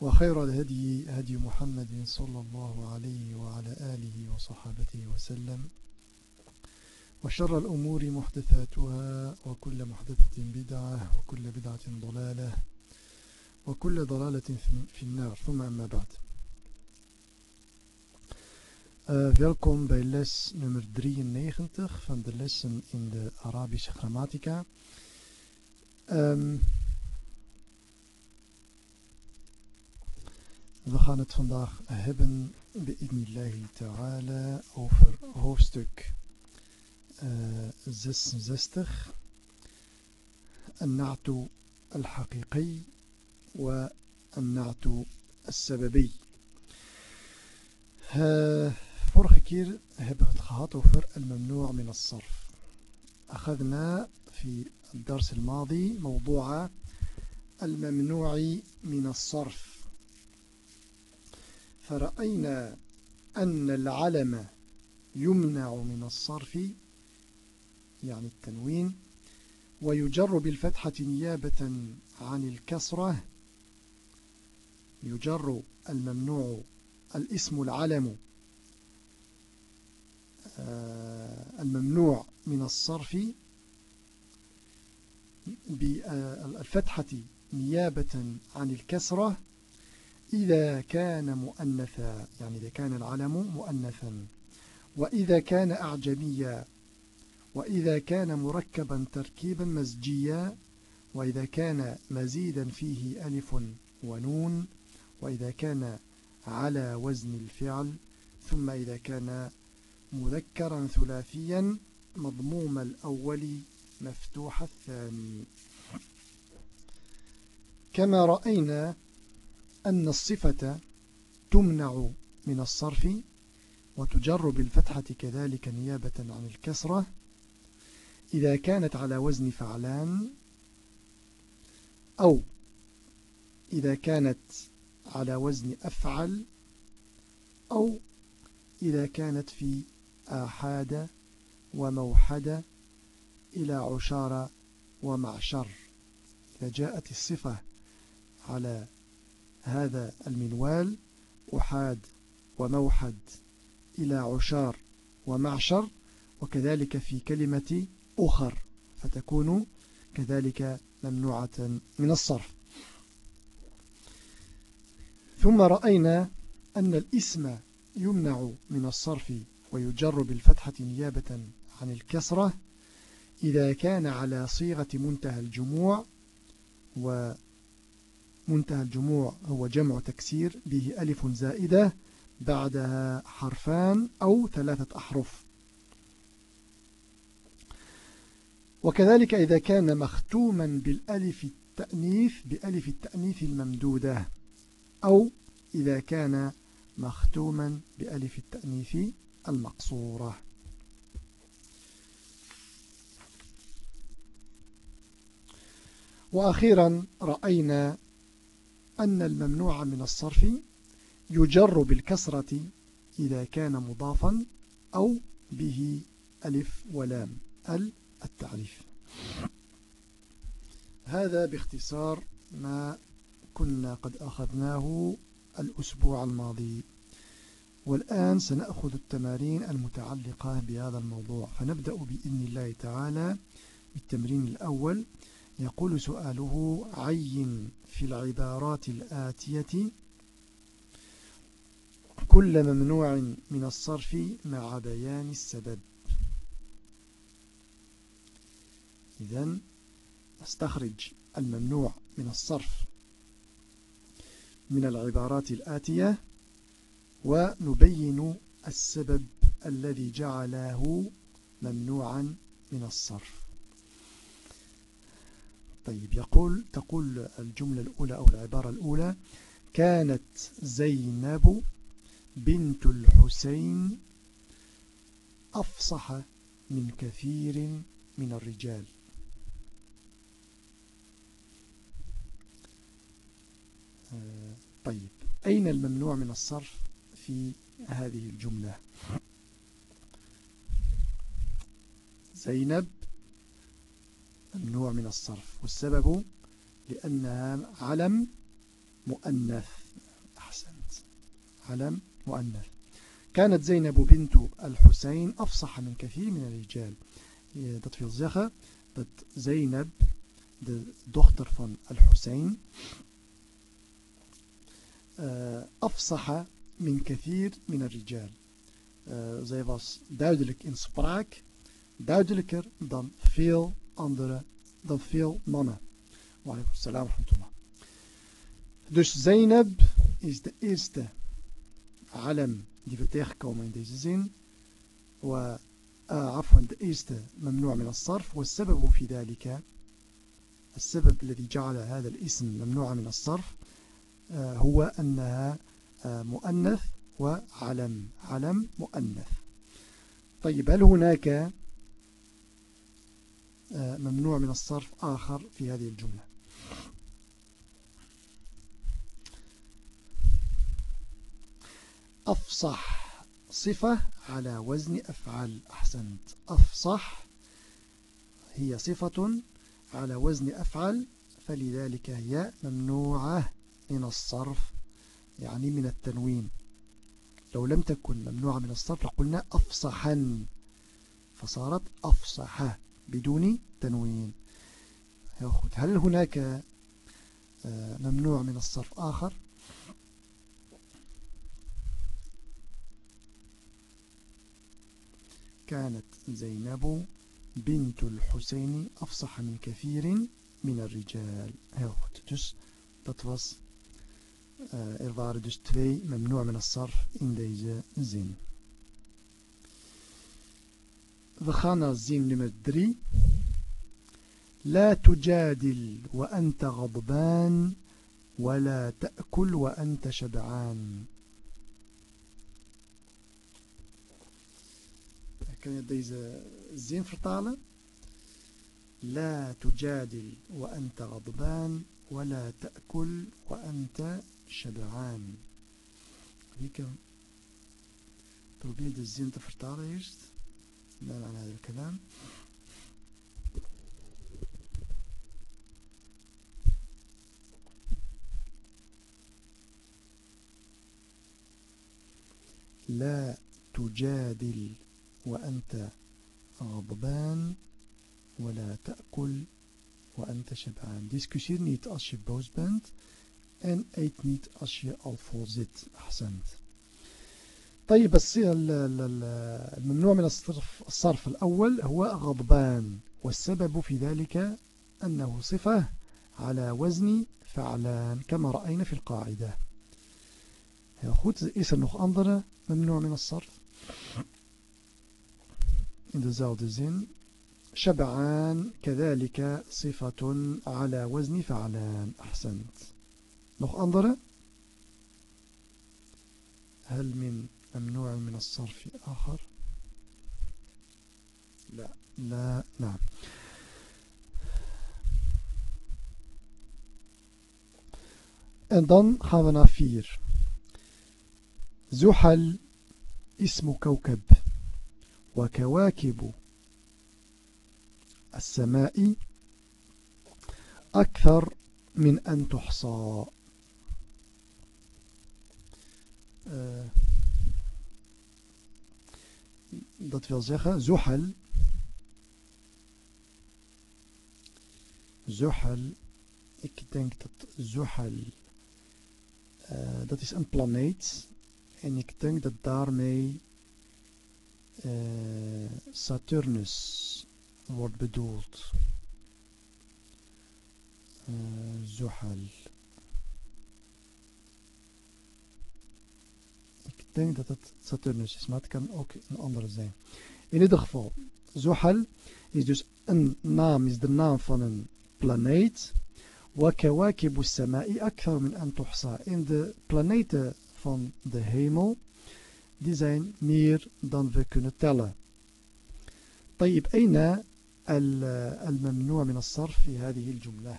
وخير الهدي هدي محمد صلى الله عليه وعلى آله وصحابته وسلم. وشر الأمور محدثاتها وكل محدثة بدعة وكل بدعة ضلالة وكل ضلالة في النار. ثم أما بعد. Uh, welkom bij les nummer 93 van de lessen in de Arabische grammatica. Um, we gaan het vandaag hebben, bi'idnillahi ta'ala, over hoofdstuk uh, 66. النعت الحقيقي والنعت السببي. Uh, vorige keer hebben we het gehad over الممنوع من الصرف أخذنا في الدرس الماضي موضوع الممنوع من الصرف فرأينا أن العلم يمنع من الصرف يعني التنوين ويجر بالفتحة نيابة عن الكسرة. يجر الممنوع الاسم العلم. الممنوع من الصرف بالفتحة نيابة عن الكسرة. إذا كان مؤنثا يعني إذا كان العلم مؤنثا. وإذا كان أعجميا وإذا كان مركبا تركيبا مزجيا وإذا كان مزيدا فيه ألف ونون وإذا كان على وزن الفعل ثم إذا كان مذكرا ثلاثيا مضموم الأول مفتوح الثاني. كما رأينا أن الصفة تمنع من الصرف وتجر بالفتحة كذلك نيابة عن الكسرة. إذا كانت على وزن فعلان أو إذا كانت على وزن أفعل أو إذا كانت في آحاد وموحد إلى عشار ومعشر. إذا جاءت الصفة على هذا المنوال أحاد وموحد إلى عشار ومعشر وكذلك في كلمة أخر فتكون كذلك ممنوعة من الصرف. ثم رأينا أن الإسم يمنع من الصرف ويجر بالفتحة نيابة عن الكسرة إذا كان على صيغة منتهى الجموع ومنتهى الجموع هو جمع تكسير به ألف زائدة بعدها حرفان أو ثلاثة أحرف. وكذلك إذا كان مختوما بالألف التأنيث بألف التأنيث الممدودة أو إذا كان مختوما بألف التأنيث المقصورة. وأخيرا رأينا أن الممنوع من الصرف يجر بالكسرة إذا كان مضافا أو به ألف ولام التعريف. هذا باختصار ما كنا قد أخذناه الأسبوع الماضي. والآن سنأخذ التمارين المتعلقة بهذا الموضوع. فنبدأ بإذن الله تعالى بالتمرين الأول. يقول سؤاله عين في العبارات الآتية كل ممنوع من الصرف مع بيان السبب. إذن نستخرج الممنوع من الصرف من العبارات الآتية ونبين السبب الذي جعله ممنوعا من الصرف. طيب يقول تقول الجملة الأولى أو العبارة الأولى كانت زينب بنت الحسين أفصح من كثير من الرجال. طيب أين الممنوع من الصرف في هذه الجملة؟ زينب النوع من الصرف والسبب لأنها علم مؤنث. أحسنت. علم مؤنث. كانت زينب بنت الحسين أفصح من كثير من الرجال. تطفي الزخة زينب دختر فن الحسين آه، أفصح من كثير من الرجال. آه، زي was duidelijk in spraak duidelijker dan veel andere dan veel mannen wa alaikum salam wa dus Zainab is de eerste alam die we tegenkomen in deze zin. وعفوا إيست ممنوع من الصرف والسبب في ذلك السبب الذي جعل هذا الاسم ممنوع من الصرف هو أنها مؤنث وعلم علم مؤنث طيب هل هناك ممنوع من الصرف آخر في هذه الجملة. أفصح صفة على وزن أفعل أحسنت. أفصح هي صفة على وزن أفعل فلذلك هي ممنوعة من الصرف يعني من التنوين. لو لم تكن ممنوعة من الصرف لقلنا أفصحا فصارت أفصح. بدون تنوين. هل هناك آه، ممنوع من الصرف آخر؟ كانت زينب بنت الحسين أفصح من كثير من الرجال. heel goed dus dat was memnoor من الصرف in deze zin we gaan naar zin nummer 3 لا تجادل وأنت غضبان ولا تأكل وأنت شبعان Kan je deze zin vertalen? لا تجادل وأنت غضبان ولا تأكل وأنت شبعان Wie kan probeer de zin te vertalen eerst. Dan aan het kalam. لا تجادل وأنت غضبان ولا تأكل وأنت شبعان discussieer niet als je boos bent en eet niet als je al vol zit أحسنت طيب الممنوع من الصرف, الصرف الأول هو غضبان والسبب في ذلك أنه صفة على وزن فعلان كما رأينا في القاعدة. Heel goed, is er nog ممنوع من الصرف. In dezelfde zin. شبعان كذلك صفة على وزن فعلان. أحسنت. nog andere هل من ممنوع من الصرف آخر لا لا نعم En dan gaan we naar 4. Zuhal ismu kawkab. وكواكب السماء أكثر من أن تحصى uh, dat wil zeggen Zuhal Zuhal ik denk dat Zuhal uh, dat is een planeet en ik denk dat daarmee uh, Saturnus wordt bedoeld. Uh, Zuhal. Denk dat het Saturnus is, maar het kan ook een andere zijn. In ieder geval, Zuhal is dus een naam, is de naam van een planeet. وكواكب السماء أكثر من أن. In de planeten van de hemel die zijn meer dan we kunnen tellen. طيب أين الممنوع من الصرف في هذه الجملة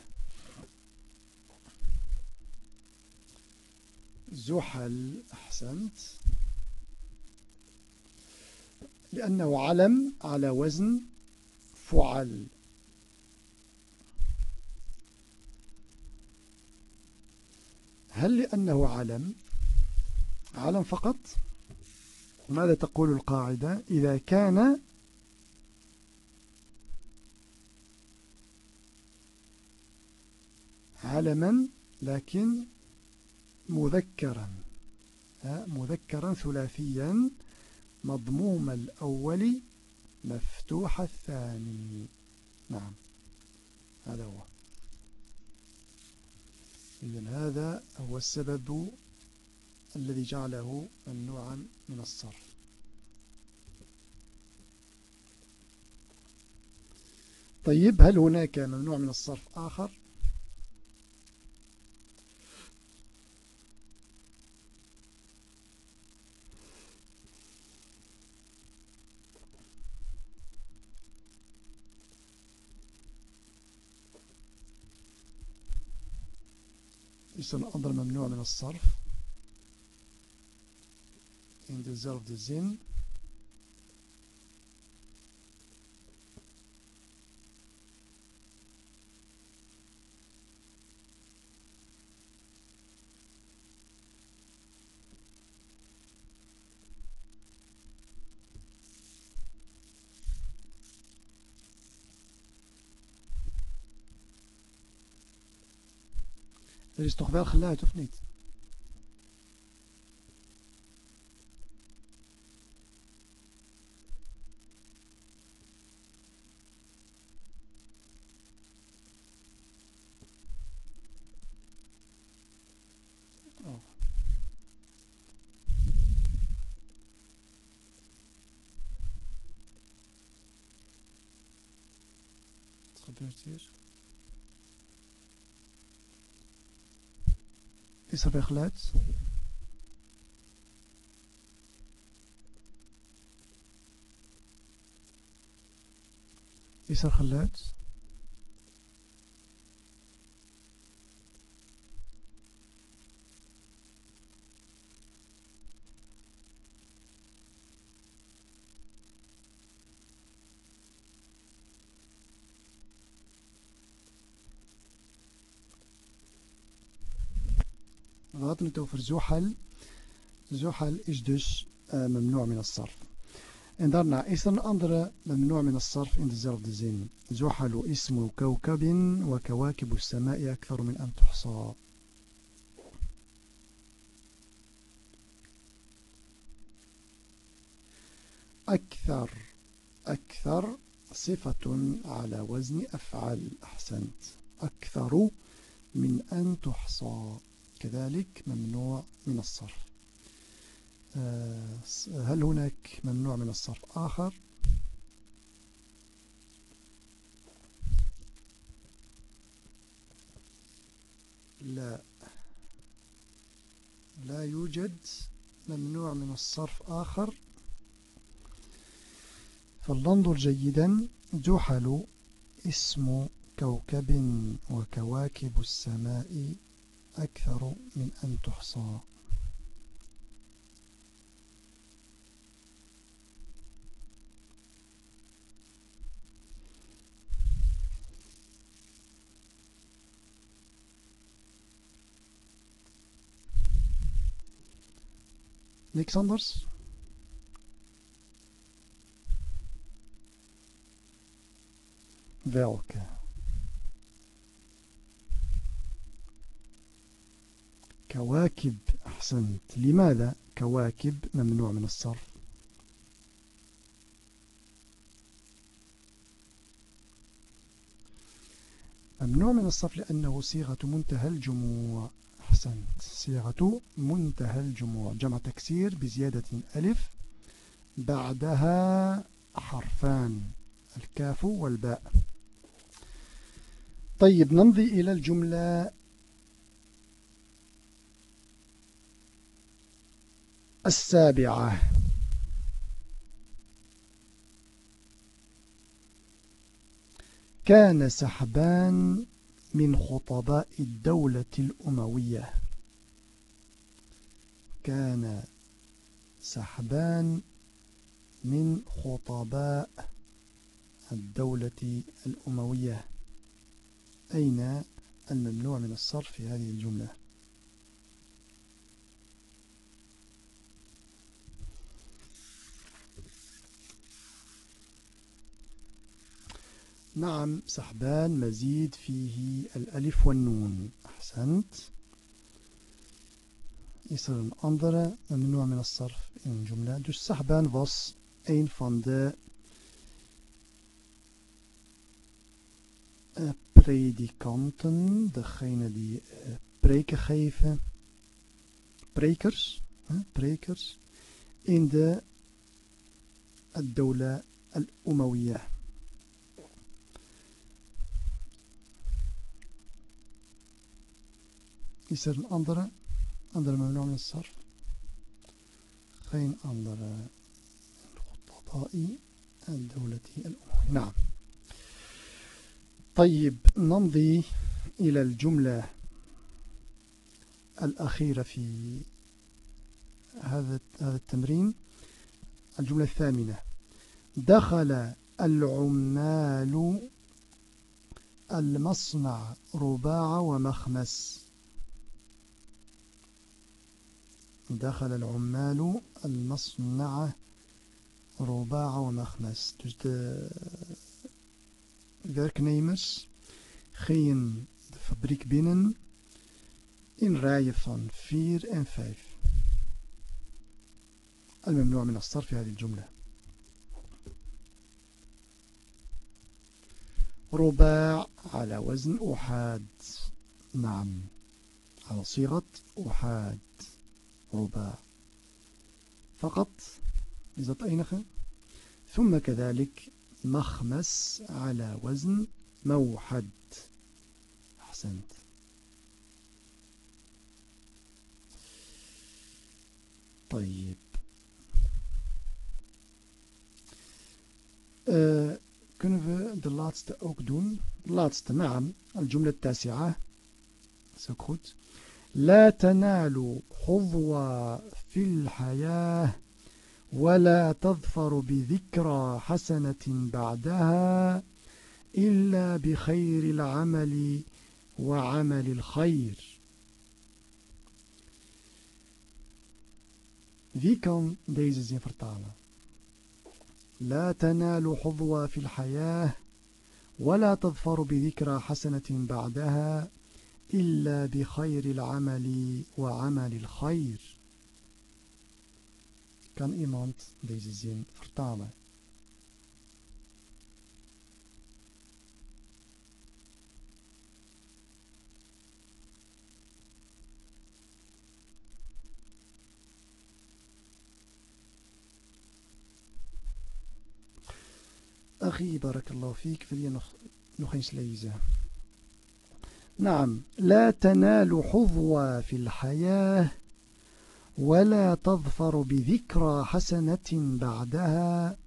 زحل أحسنت لأنه علم على وزن فعل. هل لأنه علم؟ علم فقط؟ ماذا تقول القاعدة؟ إذا كان علما لكن مذكرا مذكرا ثلاثيا مضموم الأول مفتوح الثاني. نعم. هذا هو. إذن هذا هو السبب الذي جعله ممنوعا من الصرف. طيب هل هناك ممنوع من الصرف آخر؟ Is er een ander mamnoor من الصرف in dezelfde zin Er is toch wel geluid, of niet? Is er weer geluid? Is er geluid? We hadden het over Zuhal. Zuhal is dus uh, memnoor min as-sarf. En daarna is er een andere memnoor min as-sarf in dezelfde zin. Zuhalu ismu kawkabin wa kawakibu samai akthar min an tuhsa. أكثر أكثر صفة على وزن أفعل أحسنت أكثر من أن تحصى كذلك ممنوع من الصرف. هل هناك ممنوع من الصرف آخر؟ لا. لا يوجد ممنوع من الصرف آخر. فلننظر جيدا. جحل اسم كوكب وكواكب السماء أكثر من أن تحصى Niks anders? Welke? كواكب أحسنت. لماذا كواكب ممنوع من الصرف؟ ممنوع من الصرف لأنه صيغة منتهى الجموع. أحسنت. صيغة منتهى الجموع. جمع تكسير بزيادة ألف بعدها حرفان. الكاف والباء. طيب نمضي إلى الجملة السابعة. كان سحبان من خطباء الدولة الأموية. كان سحبان من خطباء الدولة الأموية. أين الممنوع من الصرف في هذه الجملة؟ نعم سحبان مزيد فيه الألف والنون. أحسنت. يصير أنظر من من الصرف إن جملة. دوش سحبان وص أين فاند predikanten, degene die preken geven, بريكرز prekers, in de الدولة الأموية. Is er een andere? andere ممنوع من الصرف. geen andere خطباء الدولة الأموية. نعم. طيب نمضي إلى الجملة الأخيرة في هذا هذا التمرين. الجملة الثامنة. دخل العمال المصنع رباع ومخمس. دخل العمال المصنع رباع ومخمس dus de werknemers gingen de fabriek binnen in rijen van 4 en 5 الممنوع من الصرف هذه الجملة. رباع على وزن أحاد. نعم على صيغة أحاد. رباع فقط is dat ثم كذلك مخمس على وزن موحد أحسنت طيب uh, kunnen we de laatste ook doen de laatste naam الجملة التاسعة is ook goed لا تنالوا حظوى في الحياة ولا تظفر بذكرى حسنة بعدها إلا بخير العمل وعمل الخير Wie kan deze zin vertalen? لا تنال حظوى في الحياة ولا تظفر بذكرى حسنة بعدها إلا بخير العمل وعمل الخير كان إيمانت ديز الزين فرطانة أخي بارك الله فيك فلي نخيش نخنش ليزه نعم لا تنال حظوى في الحياة ولا تظفر بذكرى حسنة بعدها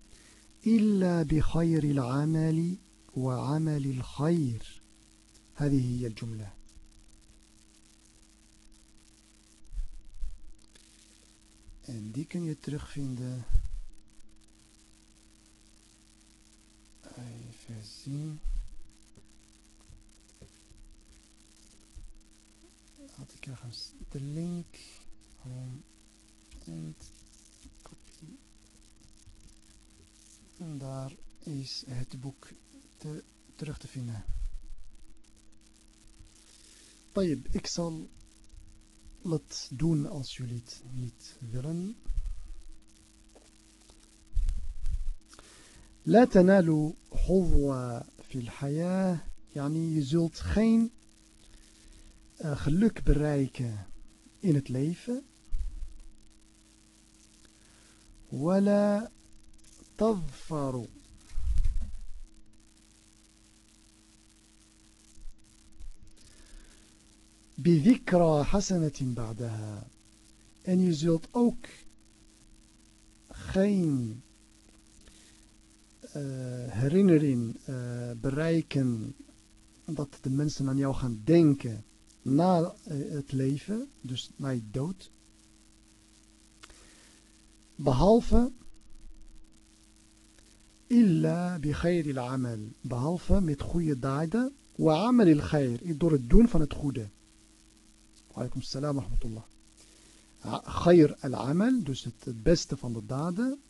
إلا بخير العمل وعمل الخير هذه هي الجملة En die kun je terugvinden. Even zien. Ik ergens de link. home and copy en daar is het boek te, terug te vinden طيب ik zal het doen als jullie het niet willen لا تنالوا حظوة في الحياة يعني je zult geen Eh, geluk bereiken in het leven. Wala tadfaru. Bidhikra hasanatin ba'daha. En je zult ook geen eh, herinnering eh, bereiken dat de mensen aan jou gaan denken na uh, het leven, dus na je dood. Behalve illa bi khairil amal, behalve met goede daden, wa amalil khair, door het doen van het goede. Alaikum salam wa rahmatullah. Khair al-amal, dus het beste van de daden.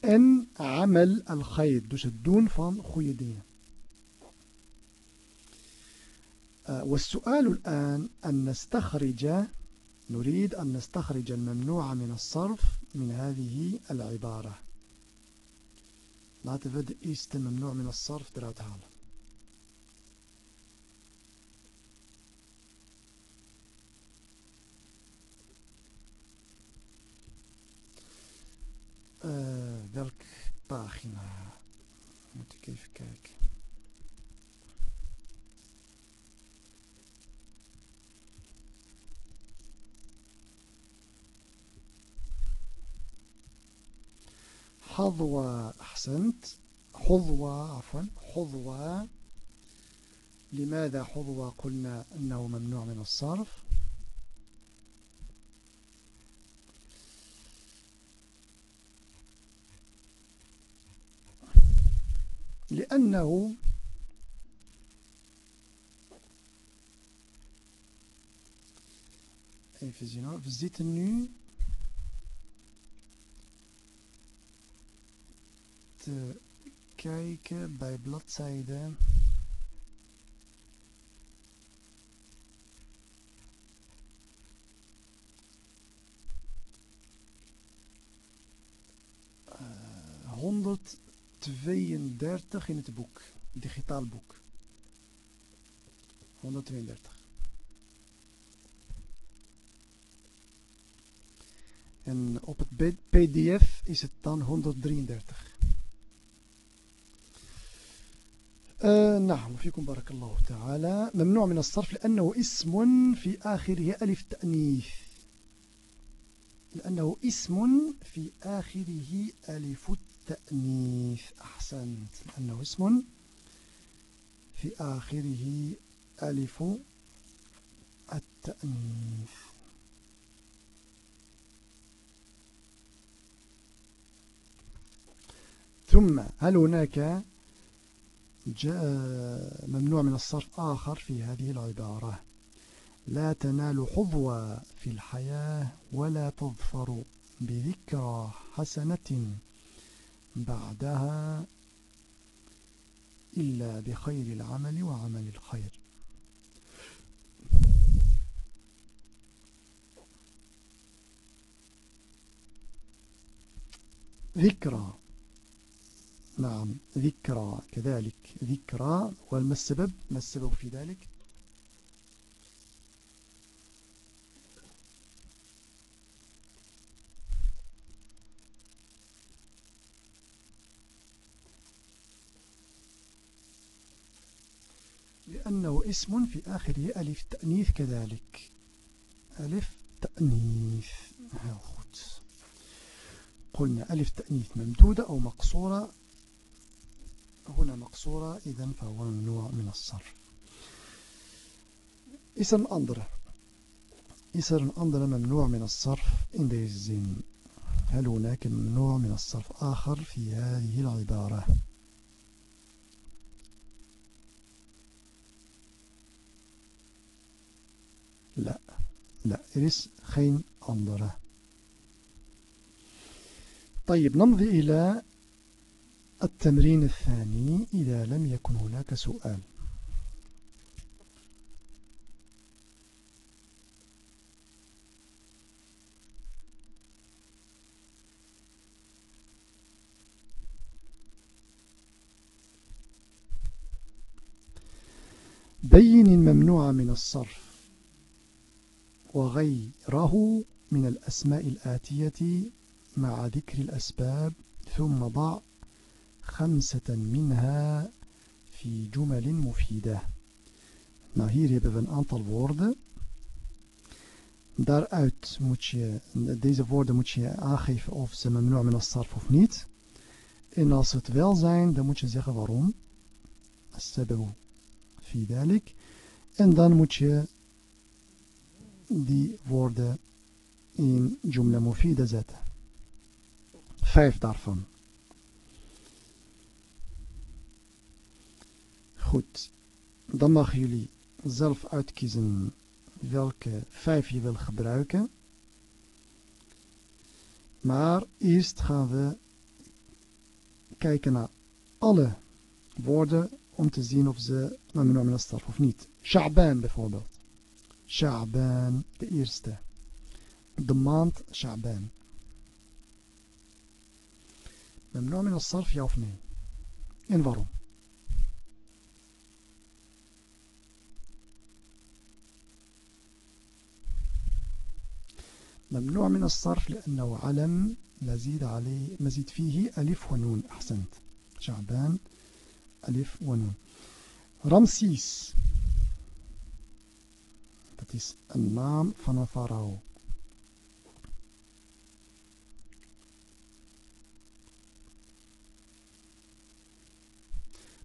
En amal al-khair, dus het doen van goede dingen. والسؤال الآن أن نستخرج نريد أن نستخرج الممنوع من الصرف من هذه العبارة laten we de eerste ممنوع من الصرف eruit halen Uh, welk pagina? Moet. حظوة أحسنت حظوة عفوا حظوة لماذا حظوة قلنا أنه ممنوع من الصرف لأنه even zien hoor. We zitten nu te kijken bij bladzijde uh, honderd 132 in het boek, digitaal boek. 132. En op het pdf is het dan 133. نعم فيكم بارك الله تعالى. ممنوع من الصرف لأنه اسم في آخره ألف تأنيث. لأنه اسم في آخره ألف التأنيث أحسنت. لأنه اسم في آخره ألف التأنيث. ثم هل هناك ممنوع من الصرف آخر في هذه العبارة. لا تنال حظوة في الحياة ولا تظفر بذكرى حسنة بعدها إلا بخير العمل وعمل الخير. ذكرى. نعم ذكرى كذلك ذكرى وما السبب؟ ما السبب في ذلك؟ لأنه اسم في آخره ألف تأنيث كذلك. ألف تأنيث قلنا ألف تأنيث ممدودة أو مقصورة. هنا مقصورة إذن فهو ممنوع من الصرف Is er een andere? Er ممنوع من الصرف deze zin? هل هناك ممنوع من الصرف آخر في هذه العبارة؟ لا لا er is geen طيب نمضي إلى التمرين الثاني إذا لم يكن هناك سؤال. بين الممنوع من الصرف وغيره من الأسماء الآتية مع ذكر الأسباب ثم ضع خمسة منها في جمل مفيدة Nou, hier hebben we een aantal woorden. daaruit moet je, deze woorden moet je aangeven of ze mamnu' min as-sarf of niet. En als het wel zijn, dan moet je zeggen waarom. As-sababu fi dalik. En dan moet je die woorden in jumla mufida zetten. Vijf daarvan. Goed. Dan mag jullie zelf uitkiezen welke vijf je wil gebruiken. Maar eerst gaan we kijken naar alle woorden om te zien of ze mamnu min of niet. Sha'ban bijvoorbeeld. Sha'ban, de eerste. De maand Sha'ban. As-sarf, ja of nee? En waarom? ممنوع من الصرف لأنه علم مزيد عليه مزيد فيه ألف ونون. أحسنت. شعبان. ألف ونون. رمسيس. Dat is een naam van een farao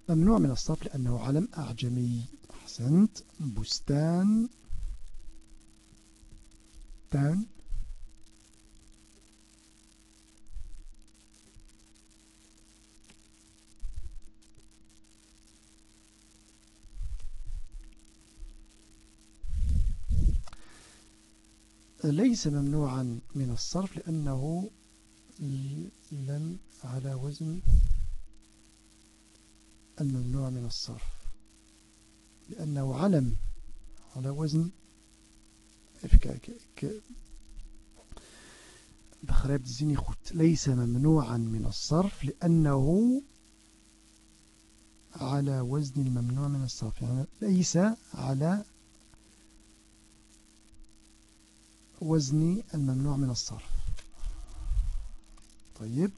ممنوع من الصرف لأنه علم أعجمي. أحسنت. بستان. tuin ليس ممنوعا من الصرف لأنه لم على وزن الممنوع من الصرف. لأنه علم على وزن even kijken ik ليس ممنوعا من الصرف لأنه على وزن الممنوع من الصرف. يعني ليس على وزن الممنوع من الصرف. طيب.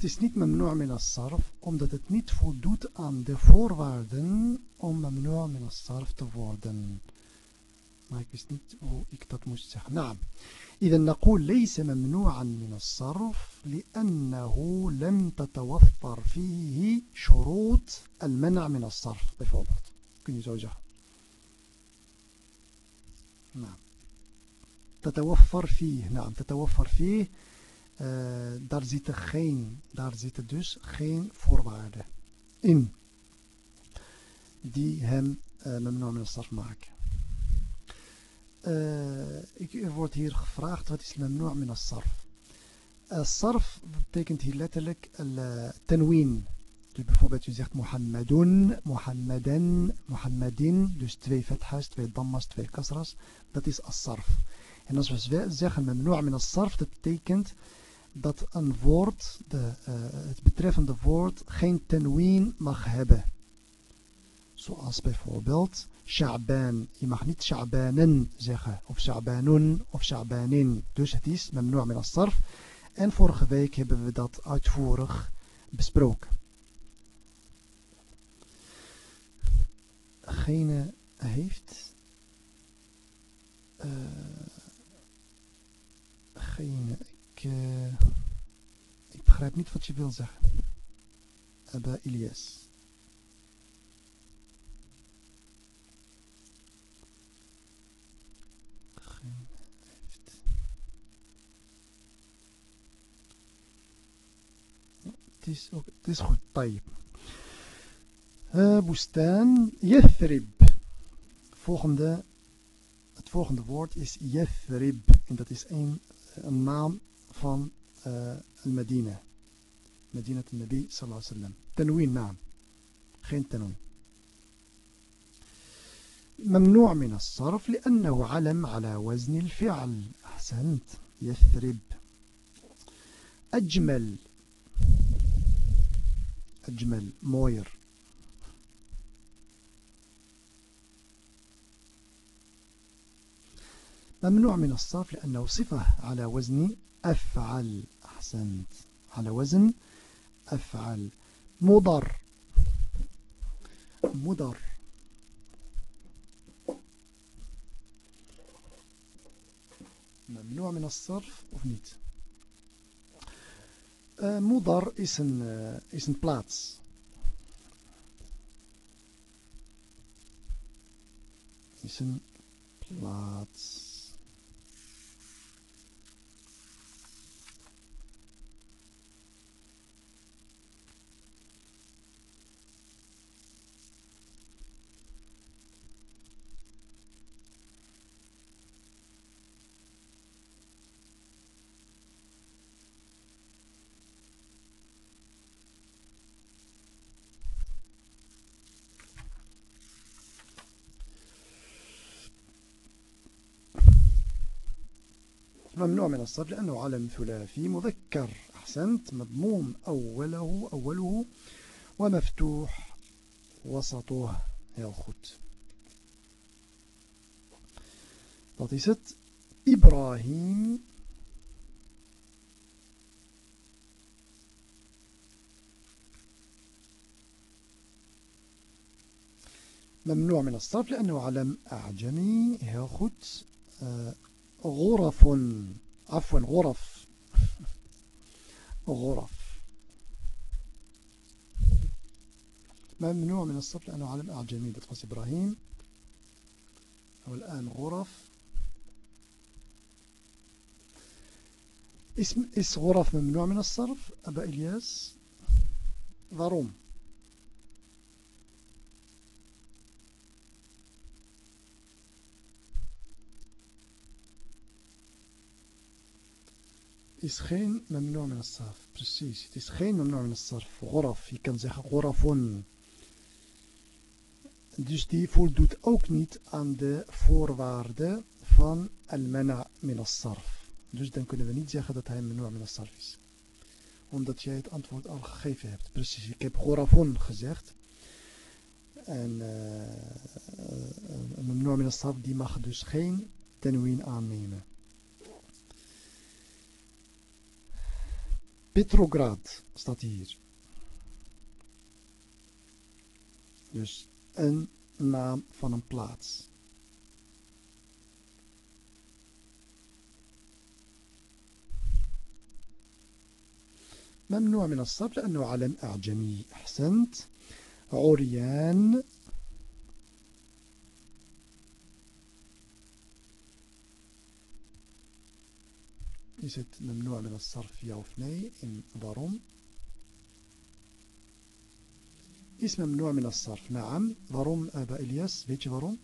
Het is niet mamnu' min as-sarf omdat het niet voldoet aan de voorwaarden om mamnu' min as-sarf te worden. Maar ik wist niet hoe ik dat moest zeggen. Nou, إذا نقول ليس ممنوعا من الصرف لأنه لم تتوفر فيه شروط المنع من الصرف bijvoorbeeld. Kun je zo zeggen. نعم تتوفر فيه نعم تتوفر فيه Uh, daar, zitten geen, daar zitten dus geen voorwaarden in die hem uh, met name sarf maken. Uh, ik, er wordt hier gevraagd wat is memnu' min as-sarf. As-sarf betekent hier letterlijk tenween. Dus bijvoorbeeld u zegt Mohammedun, Mohammedan, Mohammedin. Dus twee fethas, twee dammas, twee kasras. Dat is as-sarf. En als we zeggen memnu' min as-sarf, dat betekent dat een woord, de, uh, het betreffende woord, geen tenween mag hebben. Zoals bijvoorbeeld Sha'ban. Je mag niet Sha'banen zeggen. Of Sha'banun of Sha'banin. Dus het is memnu' min as-sarf. En vorige week hebben we dat uitvoerig besproken. Gene heeft... Uh, gene eh, ik, begrijp niet wat je wil zeggen. Abba Ilyas. Het is, ook, is goed, tayyip. Eh, Boestaan, Yathrib. Volgende, het volgende woord is Yathrib. En dat is een, een naam van uh, Medina. Medina ten Nabi sallallahu alaihi wasallam. Tanwin naam. Geen tanwin. ممنوع من الصرف لأنه علم على وزن الفعل أحسنت يثرب أجمل أجمل موير ممنوع من الصرف لأنه صفة على وزن أفعل أحسنت. على وزن. أفعل. مضر. مضر. ممنوع من الصرف of niet uh, مضر een plaats is een plaats ممنوع من الصرف لأنه علم ثلاثي مذكر. أحسنت مضموم أوله أوله ومفتوح وسطه. heel goed dat Ibrahim ممنوع من الصرف لأنه علم أعجمي. heel غرف. عفوا غرف. غرف. ممنوع من الصرف لأنه علم أعجمي was إبراهيم. والآن غرف. اسم is غرف ممنوع من الصرف؟ أبا إلياس. waarom is geen memnoor min as-sarf. Precies, het is geen memnoor min as-sarf. Goraf, je kan zeggen gorafon. Dus die voldoet ook niet aan de voorwaarden van al-mana min as-sarf. Dus dan kunnen we niet zeggen dat hij memnoor min is. Omdat jij het antwoord al gegeven hebt. Precies, ik heb gorafon gezegd. En uh, een memnoor min die mag dus geen tenwin aannemen. Petrograd staat hier. Dus een naam van een plaats. ممنوع من الصرف لأنه علم أعجمي أحسنت عريان Is het memnoor met een sarf ja of nee? En waarom? Is memnoor met een sarf naam? Waarom, Aba Elias? Weet je waarom?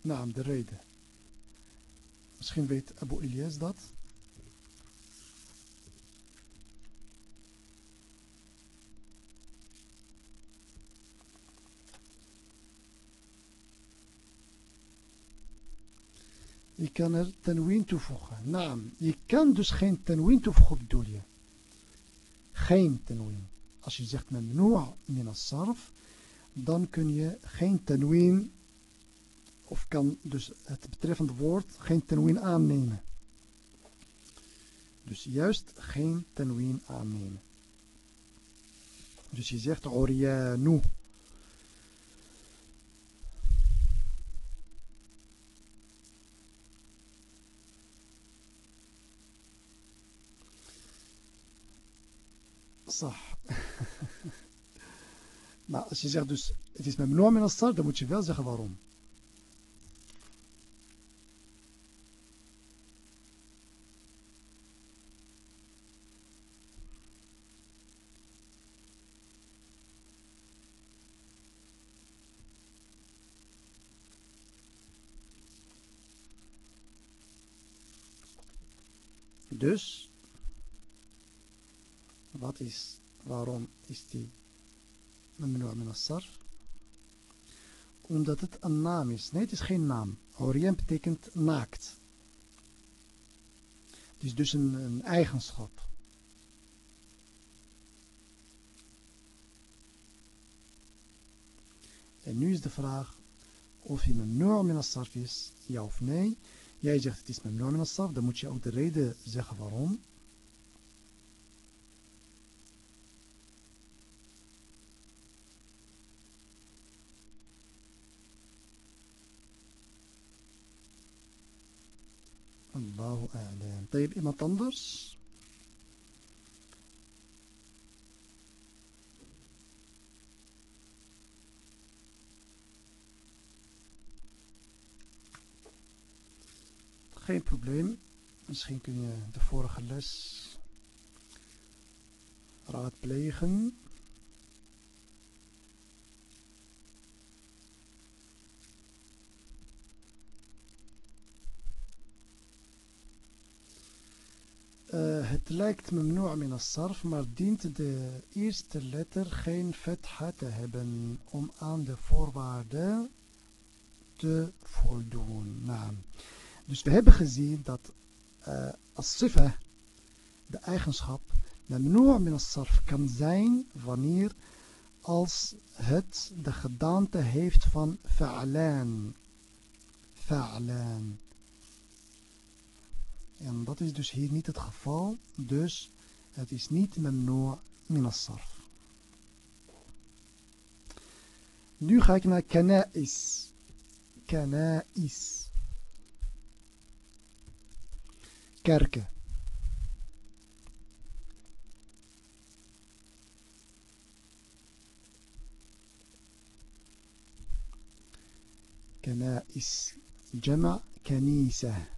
Naam, de reden. Misschien weet Abu Elias dat. Je kan er tenwin toevoegen. Naam. Je kan dus geen tenwin toevoegen, bedoel je. Geen tenwin. Als je zegt memnoa min as-sarf, dan kun je geen tenwin, of kan dus het betreffende woord geen tenwin aannemen. Dus juist geen tenwin aannemen. Dus je zegt orianu. صح. maar als je zegt dus het is ممنوع من الصرف dan moet je wel zeggen waarom is memnu' min as-sarf? Omdat het een naam is. Nee, het is geen naam. Orient betekent naakt. is dus een, een eigenschap. En nu is de vraag of hij memnoor min is, ja of nee. Jij zegt het is memnoor min dan moet je ook de reden zeggen waarom. Allahu a'lam. طيب iemand anders? Geen probleem. Misschien kun je de vorige les raadplegen. Uh, het lijkt memnoor min as-sarf, maar dient de eerste letter geen fetha te hebben om aan de voorwaarden te voldoen. Dus we hebben gezien dat uh, as-sifa, de eigenschap, memnoor min as-sarf kan zijn wanneer als het de gedaante heeft van fa'lan. Fa'lan. En dat is dus hier niet het geval. Dus het is niet memnoor min as-sarf. Nu ga ik naar kana'is. Kana'is. Kerken. كنائس جمع كنيسة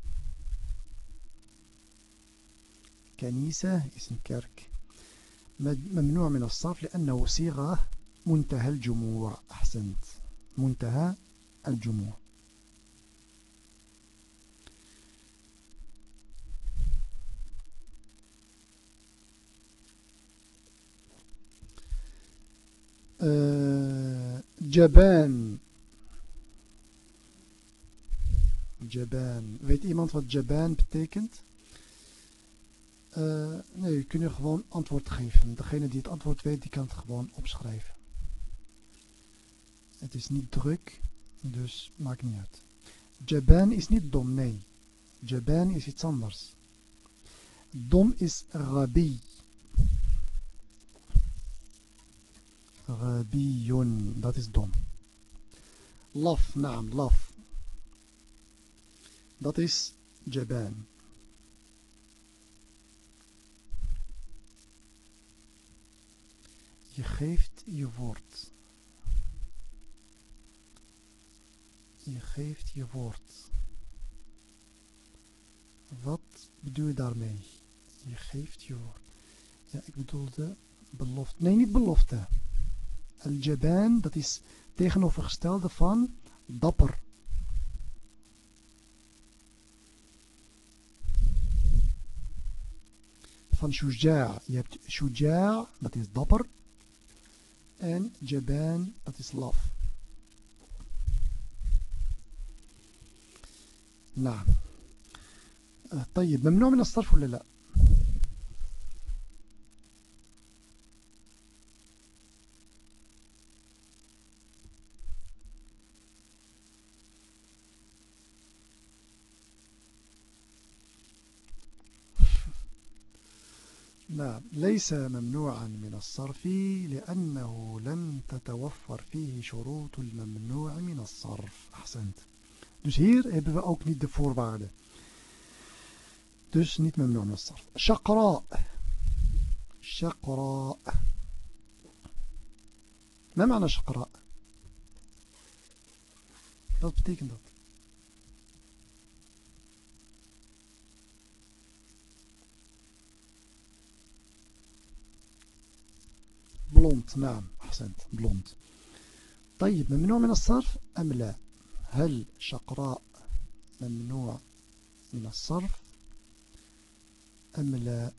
كنيسة اسم كرك ممنوع من الصرف لأنه صيغة منتهى الجموع. أحسنت. منتهى الجموع. أه جبان. جبان. Weet iemand wat جبان betekent Uh, nee, je kunt gewoon antwoord geven. Degene die het antwoord weet, die kan het gewoon opschrijven. Het is niet druk, dus maakt niet uit. Jaban is niet dom, nee. Jaban is iets anders. Dom is rabi. Rabiyun, dat is dom. Laf, naam, laf. Dat is Jaban. Je geeft je woord. Je geeft je woord. Wat bedoel je daarmee? Je geeft je woord. Ja, ik bedoelde belofte. Nee, niet belofte. Al-Jaban, dat is tegenovergestelde van dapper. Van shuja'. Je hebt shuja', dat is dapper. En jaban, dat is laf. نعم طيب ممنوع من الصرف ولا لا نعم ليس ممنوعا من الصرف لأنه لم تتوفر فيه شروط الممنوع من الصرف أحسنت Dus hier hebben we ook niet de voorwaarden. Dus niet ممنوع من الصرف. شقراء شقراء ما معنى شقراء؟ Wat betekent dat? Blond. نعم أحسنت blond. طيب ممنوع من الصرف أم لا؟ هل شقراء ممنوع من الصرف أم لا؟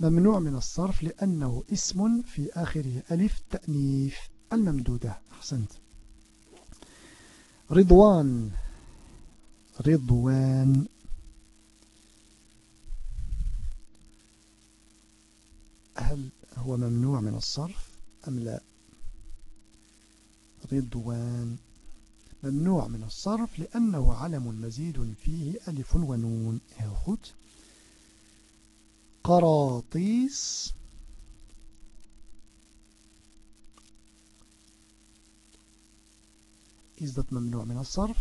ممنوع من الصرف لأنه اسم في آخره ألف تأنيث الممدودة. أحسنت. رضوان. رضوان. هل هو ممنوع من الصرف أم لا؟ رضوان. ممنوع من الصرف لأنه علم مزيد فيه ألف ونون. heel goed قراطيس dat ممنوع من الصرف.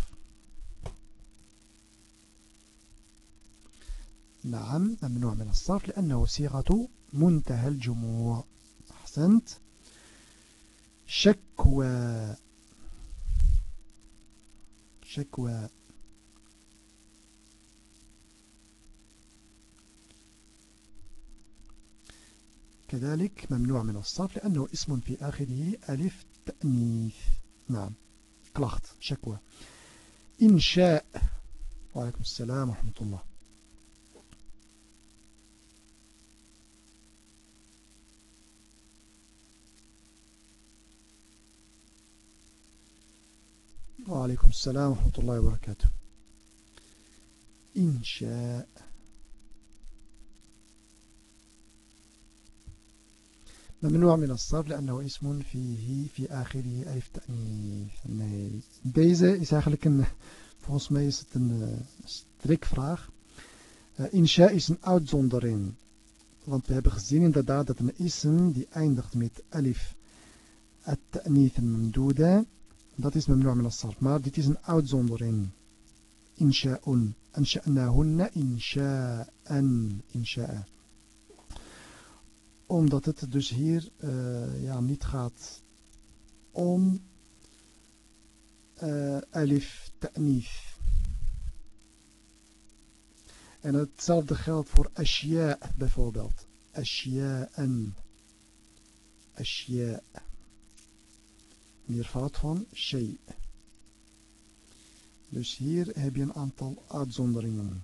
نعم ممنوع من الصرف لأنه صيغة منتهى الجموع. أحسنت. شكوى. شكوى. كذلك ممنوع من الصرف لأنه اسم في آخره ألف تأنيث. نعم. klacht شكوى. إنشاء وعليكم السلام ورحمة الله. وعليكم السلام ورحمة الله وبركاته. إنشاء ممنوع من الصرف لأنه اسم فيه في آخره ألف تأنيث nee deze is eigenlijk een volgens mij is het een strikvraag uh, insha is een uitzondering want we hebben gezien inderdaad dat een ism die eindigt met alif at-ta'nith al-mamduda dat is memnu' min as-sarf maar dit is een uitzondering insha'un ansha'nahunna insha'an insha'a omdat het dus hier uh, ja, niet gaat om uh, alif ta'nith. En hetzelfde geldt voor ashya bijvoorbeeld. Ashya'an. Ashya. Meervoud van shay. Dus hier heb je een aantal uitzonderingen.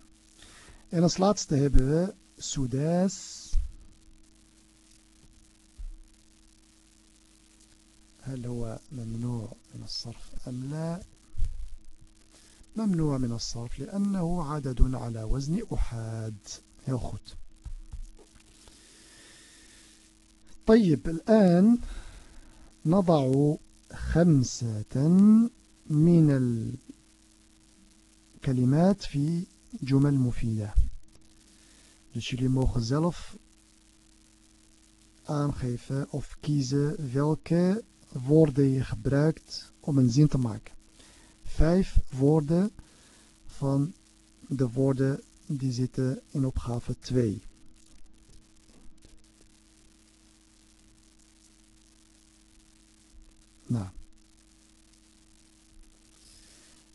En als laatste hebben we Sudas هل هو ممنوع من الصرف أم لا؟ ممنوع من الصرف لأنه عدد على وزن أحاد heel طيب الآن نضع خمسة من الكلمات في جمل مفيدة. Dus jullie mogen zelf aangeven of kiezen welke woorden je gebruikt om een zin te maken. Vijf woorden van de woorden die zitten in opgave 2. Nou.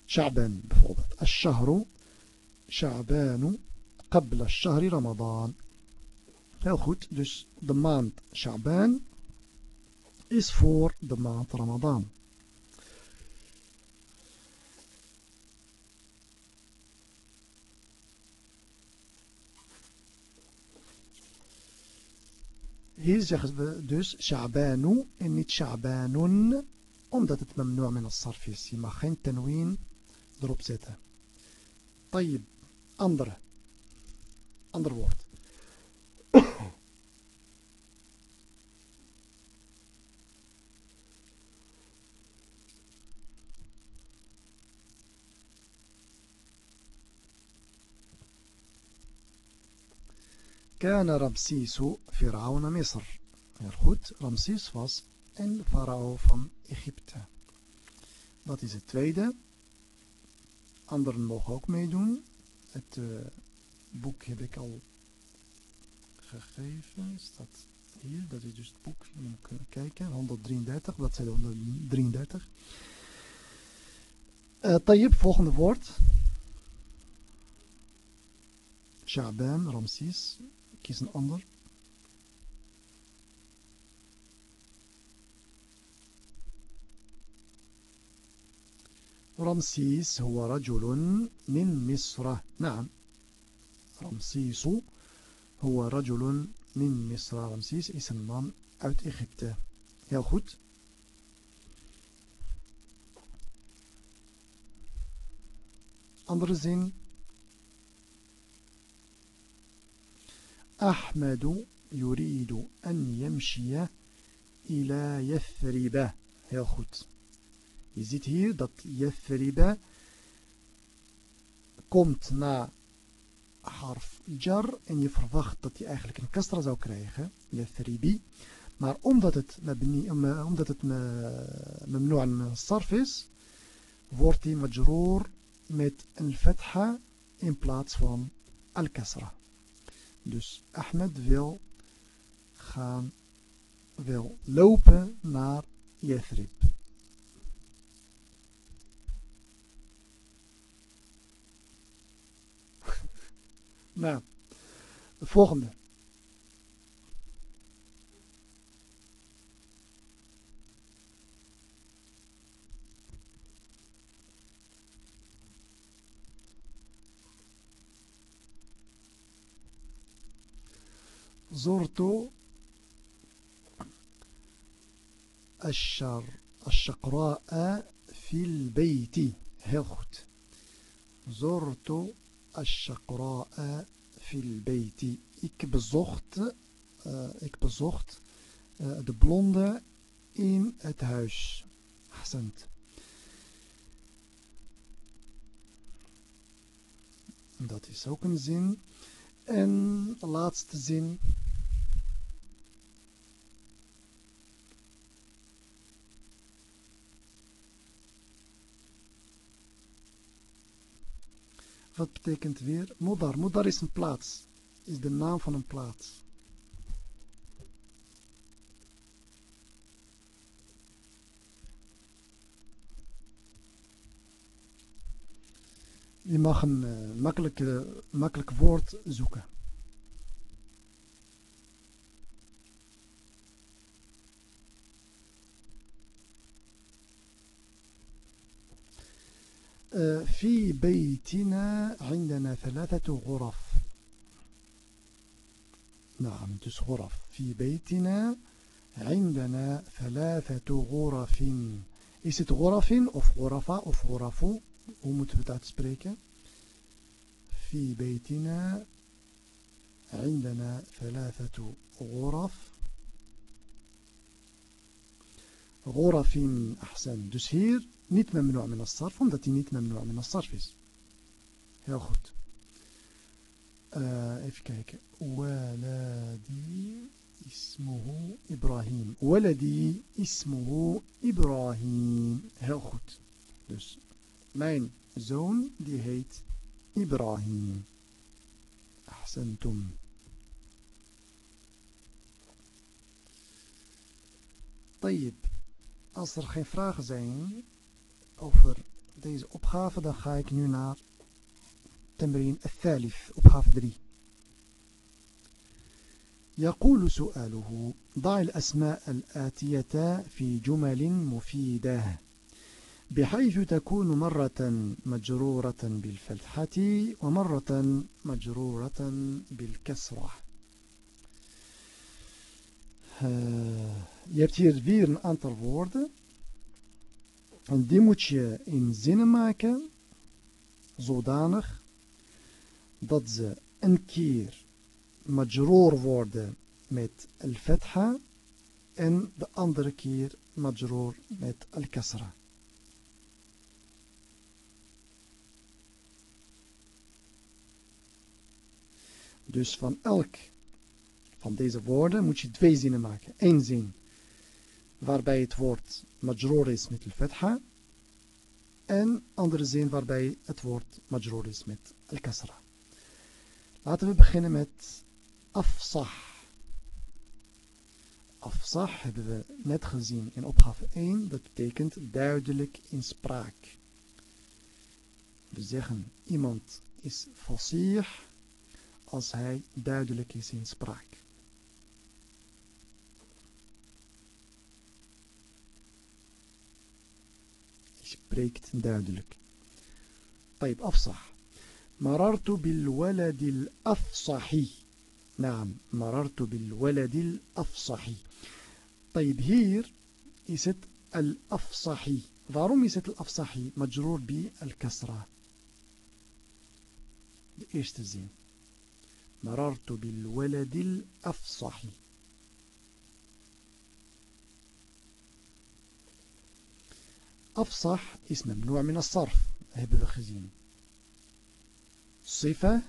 شعبان bijvoorbeeld. الشهر شعبان قبل الشهر رمضان. Heel goed, dus de maand Sha'ban is voor de maand Ramadan. Hier zeggen we dus Sha'banu en niet Sha'banun, omdat het memnu' min as-sarf is. Je mag geen tenween erop zetten. طيب, andere. Ander woord. Kana Ramsisu Firauna Misr. Ja, goed, Ramses was een farao van Egypte. Dat is het tweede. Anderen mogen ook meedoen. Het eh, boek heb ik al gegeven. Is dat hier? Dat is dus het boek. We kunnen kijken. 133, bladzijde 133. Uh, eh, Tayyip, volgende woord. Sha'ban, Ramses. kies een ander. رمسيس هو رجل من مصر نعم رمسيس هو رجل من مصر رمسيس اسم من اوت اخبت ياخد اندرزين أحمد يريد أن يمشي إلى يثرب. Heel goed. Je ziet hier dat Yathrib komt na harf jar en je verwacht dat hij eigenlijk een kastra zou krijgen, Yathribi. Maar omdat het, omdat het memnoan sarf is, wordt hij majroor met een fetha in plaats van al-kasra. Dus Ahmed wil gaan, wil lopen naar Yathrib. Nou, de volgende. زرت الشر الشقراء في البيت goed زرت الشقراء في البيت ik bezocht uh, ik bezocht uh, de blonde in het huis Ahsend. dat is ook een zin en de laatste zin Wat betekent weer? Modar. Modar is een plaats. Is de naam van een plaats. Je mag een uh, makkelijke, makkelijk woord zoeken. في بيتنا عندنا ثلاثة غرف. نعم dus غرف. في بيتنا عندنا ثلاثة غرف. Het غرف؟ of غرفة of غرف. Hoe moeten we het uitspreken في بيتنا عندنا ثلاثة غرف غرف أحسن dus hier niet memnu' min as-sarf, omdat hij niet memnu' min as-sarf is. Heel goed. Uh, even kijken. Waladi ismuhu Ibrahim. Waladi ismuhu Ibrahim. Heel. Dus mijn zoon die heet Ibrahim. Ahsantum. طيب als er geen vragen zijn over deze opgave, dan ga ik nu naar تمرين الثالث opgave 3 يقول سؤاله ضع الأسماء الآتية في جمل مفيدة بحيث تكون مرة مجرورة بالفتحة ومرة مجرورة بالكسرة Je hebt hier weer een aantal woorden En die moet je in zinnen maken, zodanig dat ze een keer majroor worden met al-fatha en de andere keer majroor met al-kasra. Dus van elk van deze woorden moet je twee zinnen maken. Eén zin waarbij het woord majroor is met al-fatha en andere zin waarbij het woord majroor is met al-kasra. Laten we beginnen met afsah. Afsah hebben we net gezien in opgave 1. Dat betekent duidelijk in spraak. We zeggen iemand is fasih als hij duidelijk is in spraak. spreekt duidelijk. طيب أفصح مررت بالولد الأفصح نعم مررت بالولد الأفصح طيب هير is het الأفصحي waarom is het الأفصحي مجرور بالكسرة de eerste zin. مررت بالولد الأفصحي أفصح is ممنوع من الصرف. hebben we صفة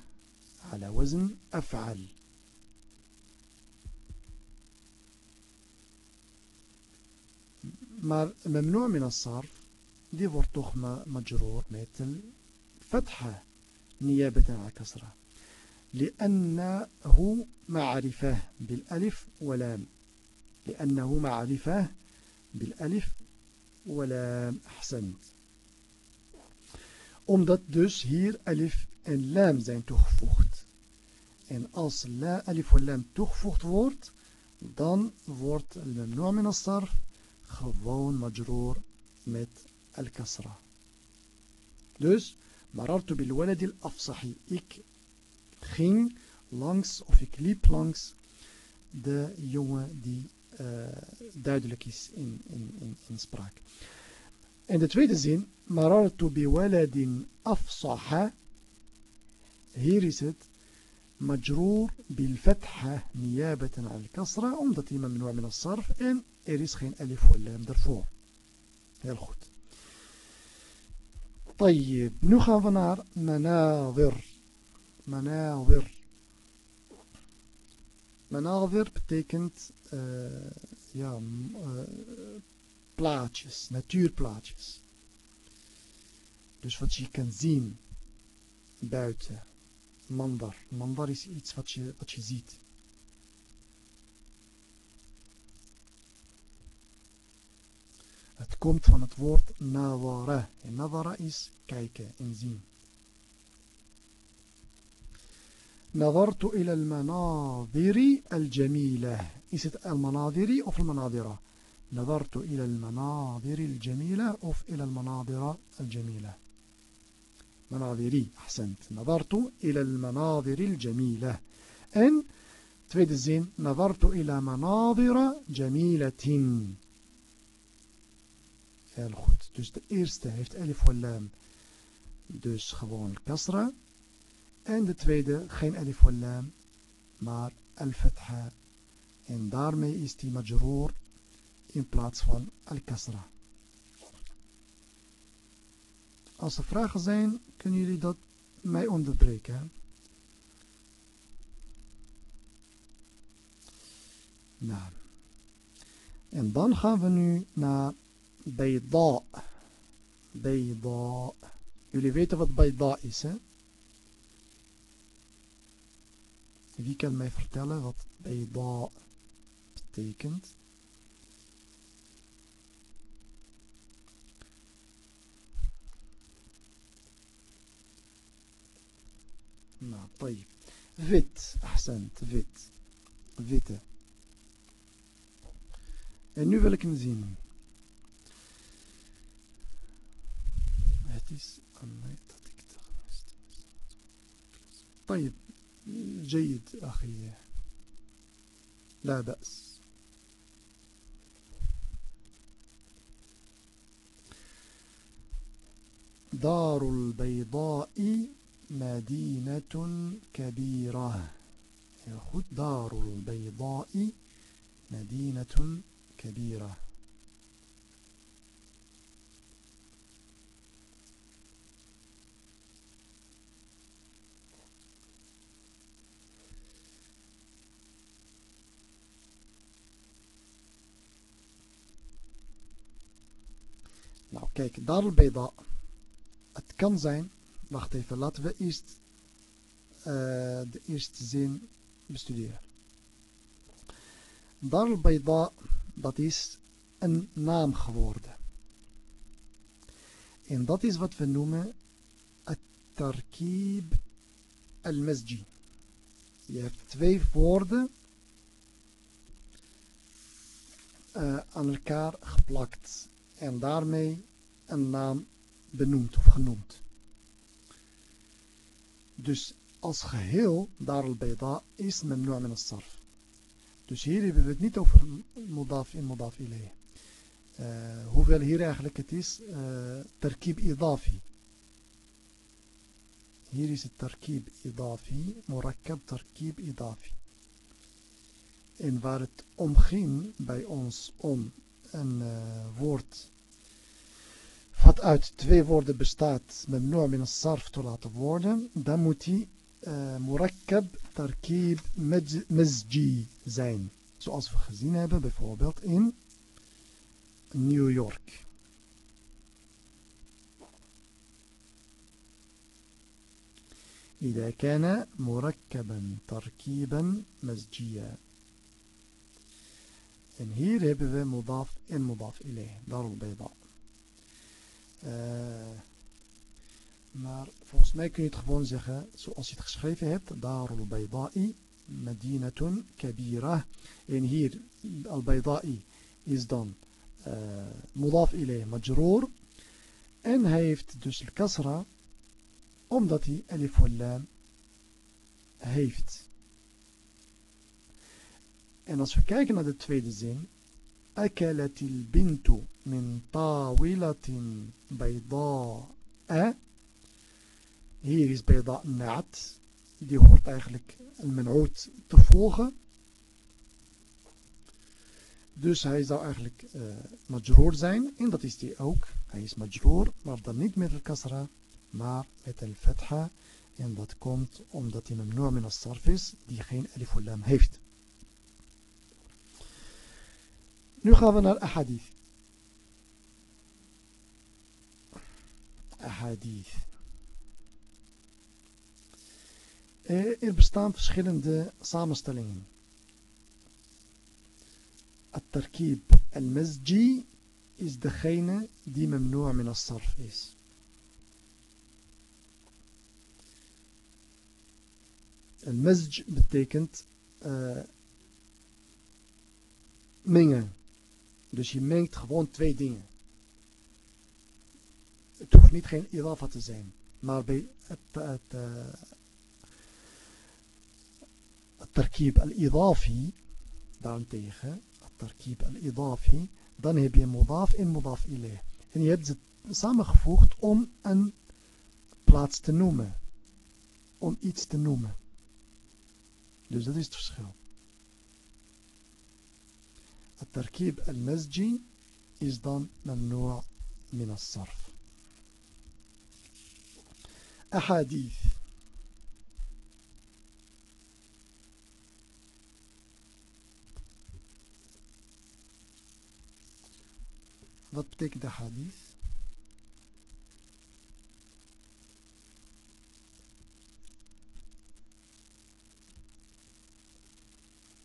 على وزن أفعل. ممنوع من الصرف. wordt toch مجرور. met الفتحة نيابة عن الكسرة لأنه معرفة بالألف ولام لأنه معرفة بالألف ولام أحسنت omdat dus hier alif en lam zijn toegevoegd. En als la, alif en lam toegevoegd wordt, dan wordt al-mamnu' min as-sarf gewoon majroor met al-kasra. Dus, marartu bil walad al-afsahi. Ik ging langs, of ik liep langs de jongen die uh, duidelijk is in, in, in, in spraak. En de tweede zin, marartu bi waladin afsaha. Hier is het majroor bil fatha niyabatan al kasra, omdat hij mamnu' min as-sarf en er is geen alif lam ervoor. Heel goed. طيب we naar manawir. Manawir. Manawir betekent uh, ja, uh, plaatjes, natuurplaatjes. Dus wat je kan zien buiten. Mandar. Mandar is iets wat je, wat je ziet. Het komt van het woord nawara. En nawara is kijken en zien. نظرت إلى المناظر الجميلة. is het المناظر of المناظرة نظرت إلى المناظر الجميلة أو إلى المناظر الجميلة. مناظري أحسنت. نظرت إلى المناظر الجميلة. en tweede zin نظرت إلى مناظر جميلة. heel goed dus de eerste heeft elif lam dus gewoon kasra en de tweede geen elif en lam maar al-fatha en daarmee is die majroor in plaats van al-kasra. Als er vragen zijn, kunnen jullie dat mij onderbreken. Nou. En dan gaan we nu naar Bayda. Bayda. Jullie weten wat Bayda is, hè? Wie kan mij vertellen wat Bayda betekent? Nou, طيب wit أحسنت wit witte en nu wil ik hem zien het is aan mij dat ik het gemist طيب جيد أخي. لا بأس. دار البيضاء مدينة كبيرة. دار البيضاء مدينة كبيرة. Nou kijk, Dar al-Bayda. Het kan zijn Wacht even, laten we eerst uh, de eerste zin bestuderen. Al-Bayda, dat is een naam geworden. En dat is wat we noemen het-tarkib al-masji. Je hebt twee woorden uh, aan elkaar geplakt en daarmee een naam benoemd of genoemd. Dus als geheel Dar al-Bayda is memnu' min as-sarf. Dus hier hebben we het niet over modaf in modaf ilayh. Uh, hoewel hier eigenlijk het is uh, tarkib idafi. Hier is het tarkib idafi, murakkab tarkib idafi. En waar het om ging bij ons om een uh, woord wat uit twee woorden bestaat met noem in een sarf te laten worden, dan moet hij uh, murakkab tarkib mezji zijn. Zoals we gezien hebben bijvoorbeeld in New York. إذا كان مركبا تركيبا مزجيا En hier hebben we mudaf en mudaf ilayh, darul bayda. Uh, maar volgens mij kun je het gewoon zeggen zoals je het geschreven hebt. Darul bayda'i madinatun kabira. En hier al bayda'i is dan uh, mudaf ilayh majroor. En hij heeft dus al kasra omdat hij alif wal lam heeft. En als we kijken naar de tweede zin. أكلت البنت من طاولة بيضاء Hier is bayda naad. Die hoort eigenlijk een men'oot te volgen. Dus hij zou eigenlijk uh, majroor zijn. En dat is die ook. Hij is majroor, maar dan niet met al-kasra, maar met al-fatha. En dat komt omdat hij memnoor min as-sarf is, die geen alif lam heeft. Nu gaan we naar ahadith. Ahadith. Er bestaan verschillende samenstellingen. At-tarkib al-mazji is degene die memnoor min as-sarf is. Al-mazj betekent uh, mengen. Dus je mengt gewoon twee dingen. Het hoeft niet geen idafa te zijn. Maar bij het, het, uh, het tarkib al-idafi, daarentegen, het tarkib al-idafi, dan heb je modaf en modaf ilayh. En je hebt ze samengevoegd om een plaats te noemen. Om iets te noemen. Dus dat is het verschil. التركيب المزجي إصدام ممنوع من الصرف أحاديث Wat betekent de hadith?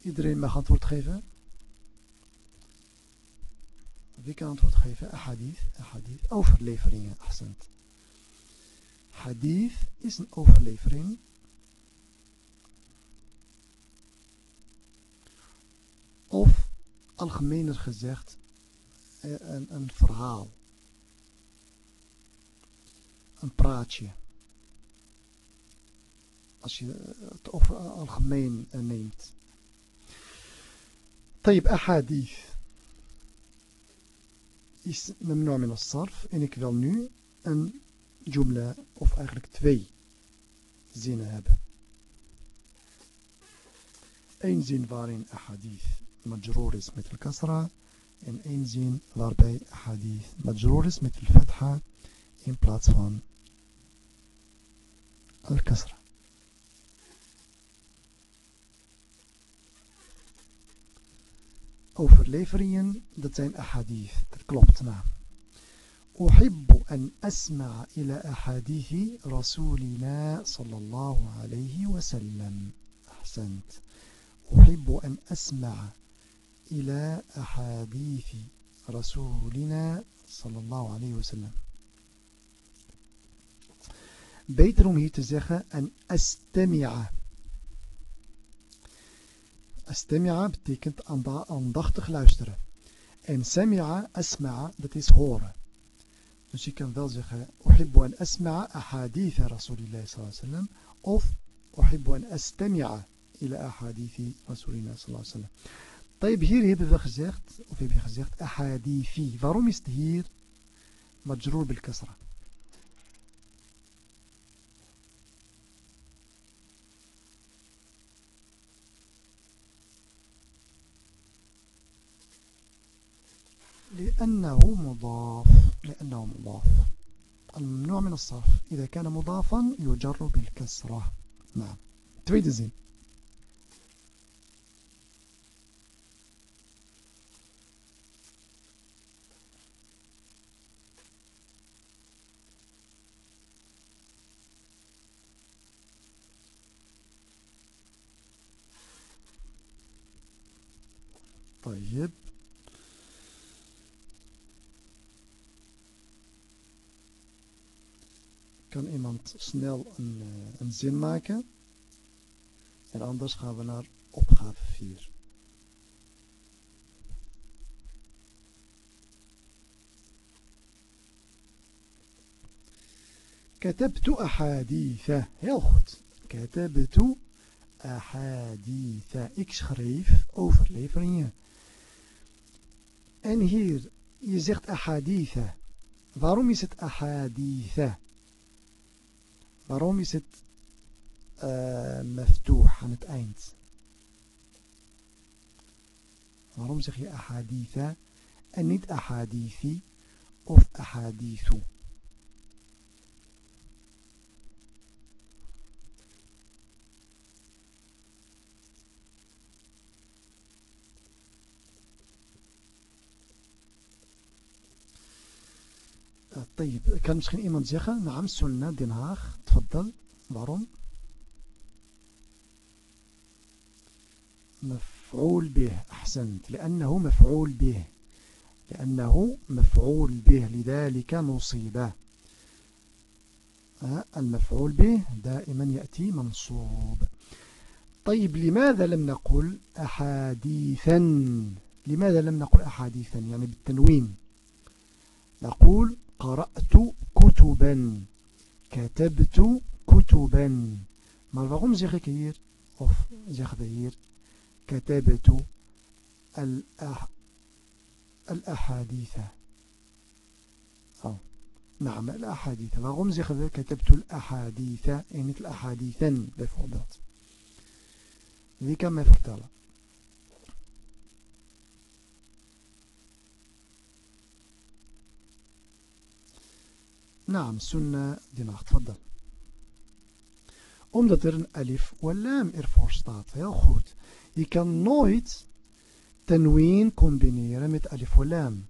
Iedereen mag antwoord geven. Wie kan antwoord geven? Hadith, hadith. Overleveringen, accent. Hadith is een overlevering. Of algemener gezegd een, een verhaal. Een praatje. Als je het over algemeen neemt. طيب أحاديث Is memnu min as-sarf en ik wil nu een jumla of eigenlijk twee zinnen hebben. Eén zin waarin ahadith majroor is met al-kasra en één zin waarbij ahadith majroor is met al-fatha in plaats van al-kasra. Overleveringen, dat zijn ahadith. Dat klopt, nou. أحب أن أسمع إلى أحاديث رسولنا صلى الله عليه وسلم أحسنت أحب أن أسمع إلى أحاديث رسولنا صلى الله عليه وسلم hier te zeggen en astami'a Astami'a betekent aandachtig luisteren. En sami'a, asma'a, dat is horen. Dus je kan wel zeggen, uhibbu an asma'a ahaditha Rasulullah sallallahu alaihi wasallam. Of أستمع إلى أحاديث رسول الله صلى الله عليه وسلم طيب hier hebben we gezegd of heb je gezegd ahadithi waarom is het hier majroor bil kasra لأنه مضاف لأنه مضاف. الممنوع من الصرف. إذا كان مضافا يجر بالكسرة. نعم. tweede zin snel een, eh, een zin maken. En anders gaan we naar opgave 4. كتبت أحاديث heel goed كتبت أحاديث ik schreef overleveringen en hier je zegt أحاديث waarom is het أحاديث Waarom is het uh, maftoeh aan het eind? Waarom zeg je ahaditha en niet ahadithi of ahadithu? طيب كان misschien iemand zeggen نعم سنة Den تفضل. waarom مفعول به. أحسنت. لأنه مفعول به. لأنه مفعول به. لذلك نصيبه. المفعول به دائما يأتي منصوب. طيب لماذا لم نقل أحاديثا؟ لماذا لم نقل أحاديثا؟ يعني بالتنوين. نقول قرأت كتبا. كتبت كتبا. ما رغم زيغك هير أوف زيغك هير كتبت الأح... الأحاديث نعم الأحاديث رغم زيغك كتبت الأحاديث يعني الأحاديثا بفضل ذي كما فتلت نعم سنة دماغ تفضل omdat er een alif lam ervoor staat. Heel goed. Je kan nooit tanween combineren met alif lam.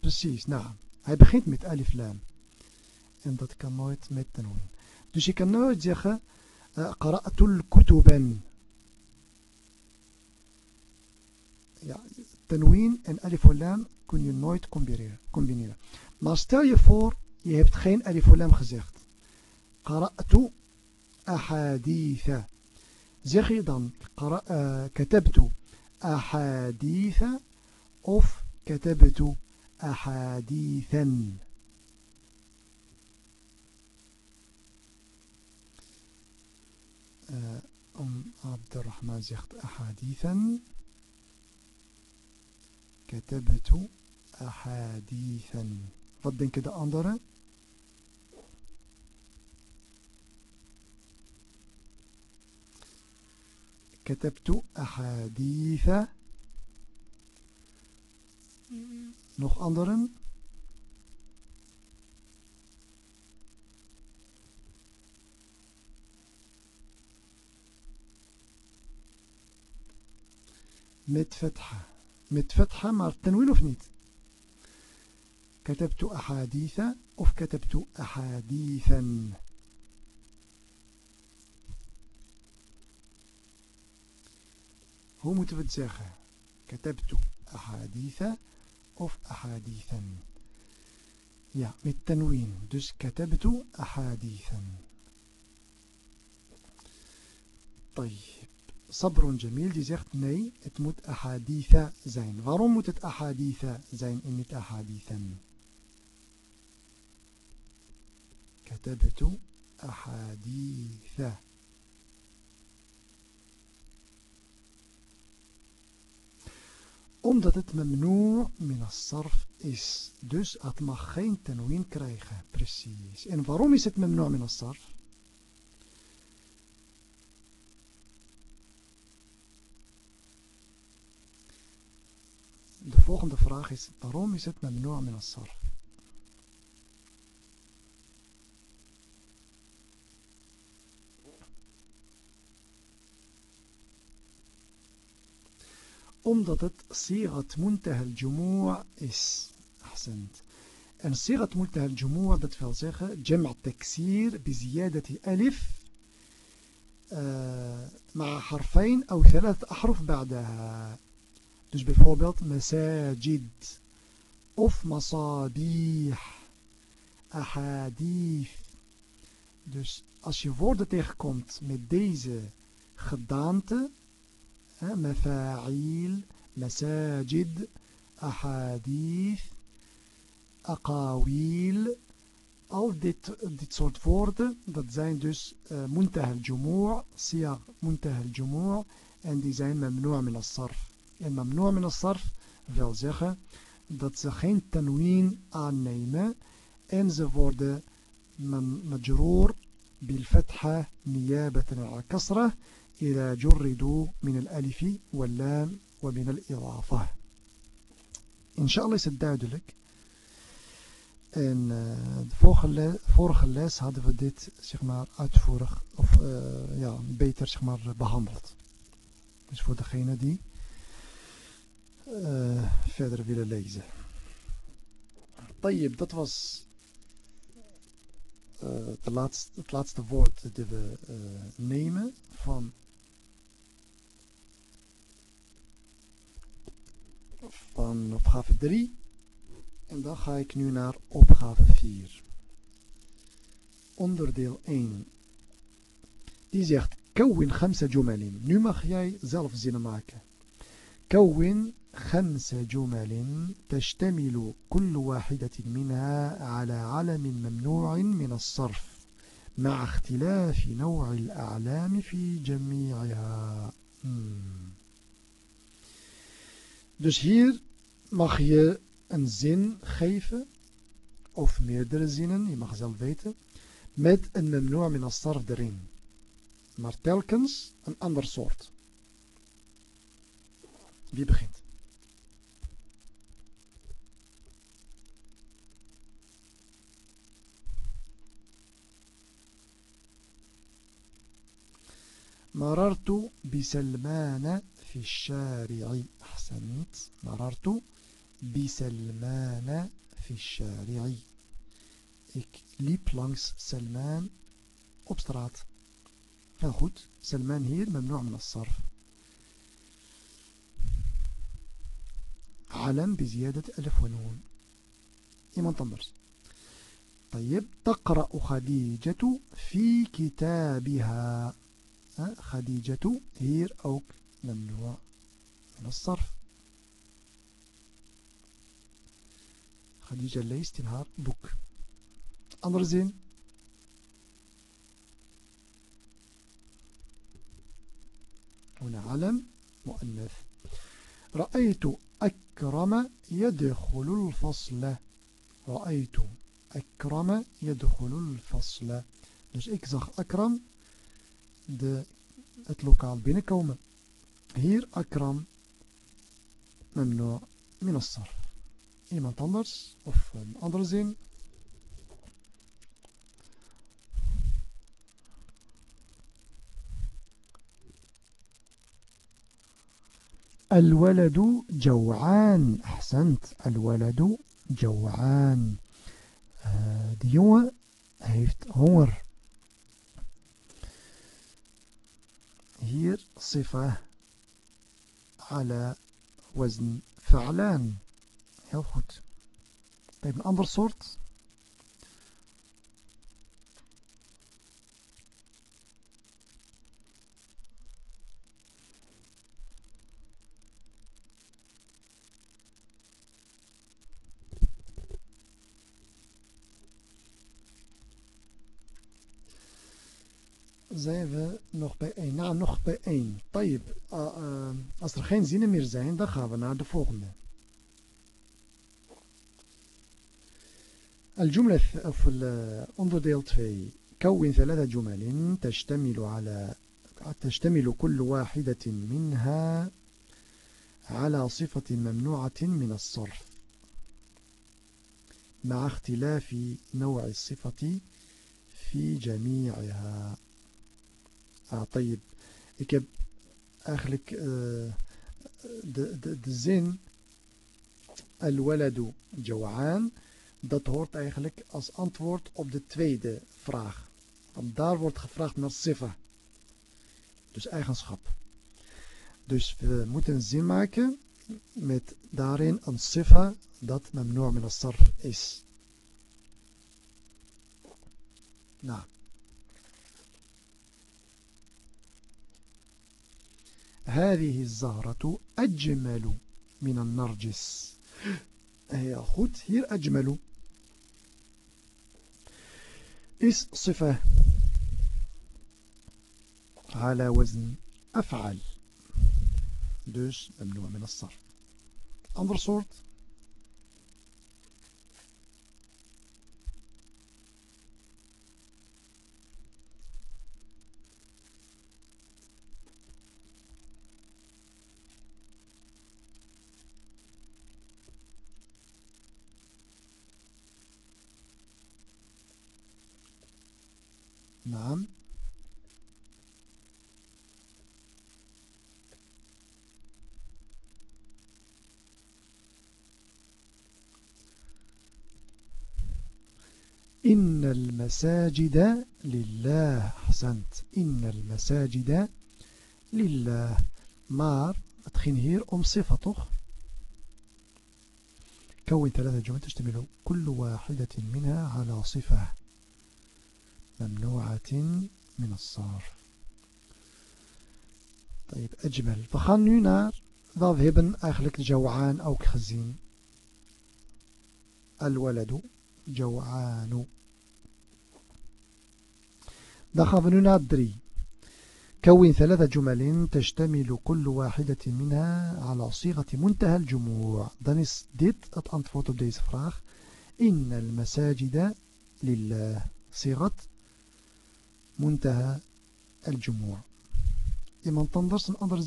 Precies, nou. Hij begint met alif lam. En dat kan nooit met tanween. Dus je kan nooit zeggen qara'atul kutuban. Ja, tanween en alif lam kun je nooit combineren. combineren. Maar stel je voor, je hebt geen alif lam gezegd. Qara'tu ahaditha. Zeg je dan uh, katabtu ahaditha of katabtu ahadithan. Uh, um, Abdurrahman zegt ahadithan. كتبت أحاديثا. فضن كده أنظر كتبت أحاديثا nog أنظر متفتحة. Met fatha maar tenwin of niet كتبت أحاديث of كتبت أحاديثا Hoe moeten we het zeggen? كتبت أحاديث of أحاديثا Ja, met tanween. Dus كتبت أحاديثا طيب صبر جميل die zegt nee, het moet ahaditha zijn. Waarom moet het ahaditha zijn en niet ahadithan? كتبت أحاديث Omdat het memnoor min as-sarf is. Dus het mag geen tenwin krijgen. Precies. En waarom is het memnoor min as-sarf? De volgende vraag is, waarom is het memnoor min as-sarf? omdat het sigat muntah al-jumu'a is. Ahsend. En sigat muntah al-jumu'a, dat wil zeggen, jam' taksir biziyadati alif مع حرفين أو ثلاثة أحرف بعدها dus bijvoorbeeld مساجد of مصابيح ahadith dus als je woorden tegenkomt met deze gedaante مفاعيل مساجد أحاديث أقاويل al dit, dit soort woorden, dat zijn dus uh, muntah al-jumu'a, siyag muntah al-jumu'a, en die zijn mamnu' min as-sarf. En mamnu' min as-sarf wil zeggen dat ze geen tanween aannemen en ze worden majroor bil fatha niyabatan al-kasra إذا جردوا من الألف واللام ومن الإضافة إن شاء الله is het duidelijk en uh, de vorige les, vorige les hadden we dit zeg maar uitvoerig of uh, ja, beter zeg maar behandeld dus voor degene die Eh, verder willen lezen. Tayyib, dat was uh, het laatste woord dat we uh, nemen van, opgave 3. En dan ga ik nu naar opgave 4. Onderdeel 1. Die zegt, Kouwin Gamsa Jumalin. Nu mag jij zelf zinnen maken. Kouwin خمس جمل تشتمل كل واحدة منها على علم ممنوع من الصرف مع اختلاف نوع الأعلام في جميعها. Hmm. Dus hier mag je een zin geven, of meerdere zinnen, je mag zelf weten, met een memnoor min as-sarf erin. Maar telkens een ander soort. Wie begint? مررت بسلمان في الشارع أحسنت مررت بسلمان في الشارع Ik liep langs Salman op straat. Heel goed. Salman hier, memnu'. علم بزيادة ألف ونون إيمان تنظرس طيب تقرأ خديجة في كتابها خديجة هير أوك ممنوع من الصرف Khadija leest in boek. Andere zin. هنا علم مؤنث رأيت أكرم يدخل الفصل رأيت أكرم يدخل الفصل ik zag Akram de, het lokaal binnenkomen hier Akram memno min as-sarf iemand anders of een andere zin. الولد جوعان أحسنت الولد جوعان jongen heeft honger هير صفة على وزن فعلان. هل خد طيب الأمر أمر صورت zijn we nog bij 1. Nou, nog bij 1. Tayyip. Uh, uh, als er geen zinnen meer zijn, dan gaan we naar de volgende. الجملة في onderdeel 2 كون ثلاثة جمل تشتمل على تشتمل كل واحدة منها على صفة ممنوعة من الصرف مع اختلاف نوع الصفة في جميعها Ah, طيب. Ik heb eigenlijk uh, de, de, de zin Al-waladu jawaan. Dat hoort eigenlijk als antwoord op de tweede vraag. Want daar wordt gevraagd naar sifa. Dus eigenschap. Dus we moeten zin maken met daarin een sifa dat memnoor min as-sarf is. Nou. هذه الزهرة أجمل من النرجس. هي goed hier أجمل. is صفة. على وزن أفعل. dus ممنوع من الصرف. andere soort نعم إن المساجد لله حسنت إن المساجد لله. maar het ging hier om صفة كون ثلاثة جمل تشتمل كل واحدة منها على صفة ممنوعة من الصرف. طيب أجمل. gaan nu we hebben eigenlijk Jawaan ook gezien الولد جوعان. Dan gaan we nu naar 3 كون ثلاث جمل تشتمل كل واحدة منها على صيغة منتهى الجموع. dan is dit het antwoord إن المساجد لله. صيغة منتهى الجموع. iemand anders een andere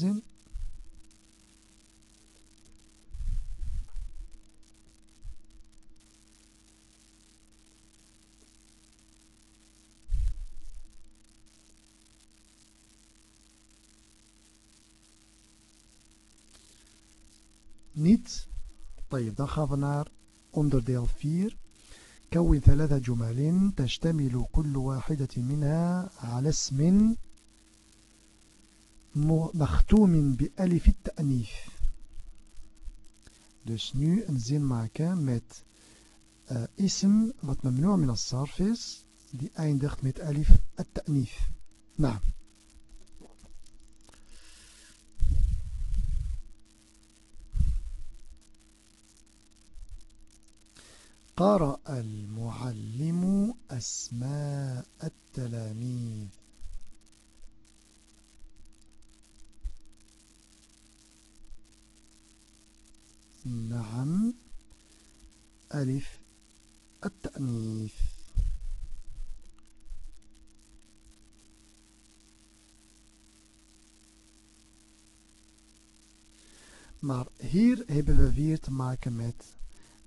نيت طيب dan gaan we naar فير كون ثلاثة جمل تشتمل كل واحدة منها على اسم مختوم بألف التأنيث. Dus nu een zin maken met uh, ممنوع من الصرف is die eindigt ألف التأنيث. نعم. قرأ المعلم أسماء التلاميذ. نعم. ألف. التأنيث. Maar hier hebben we weer te maken met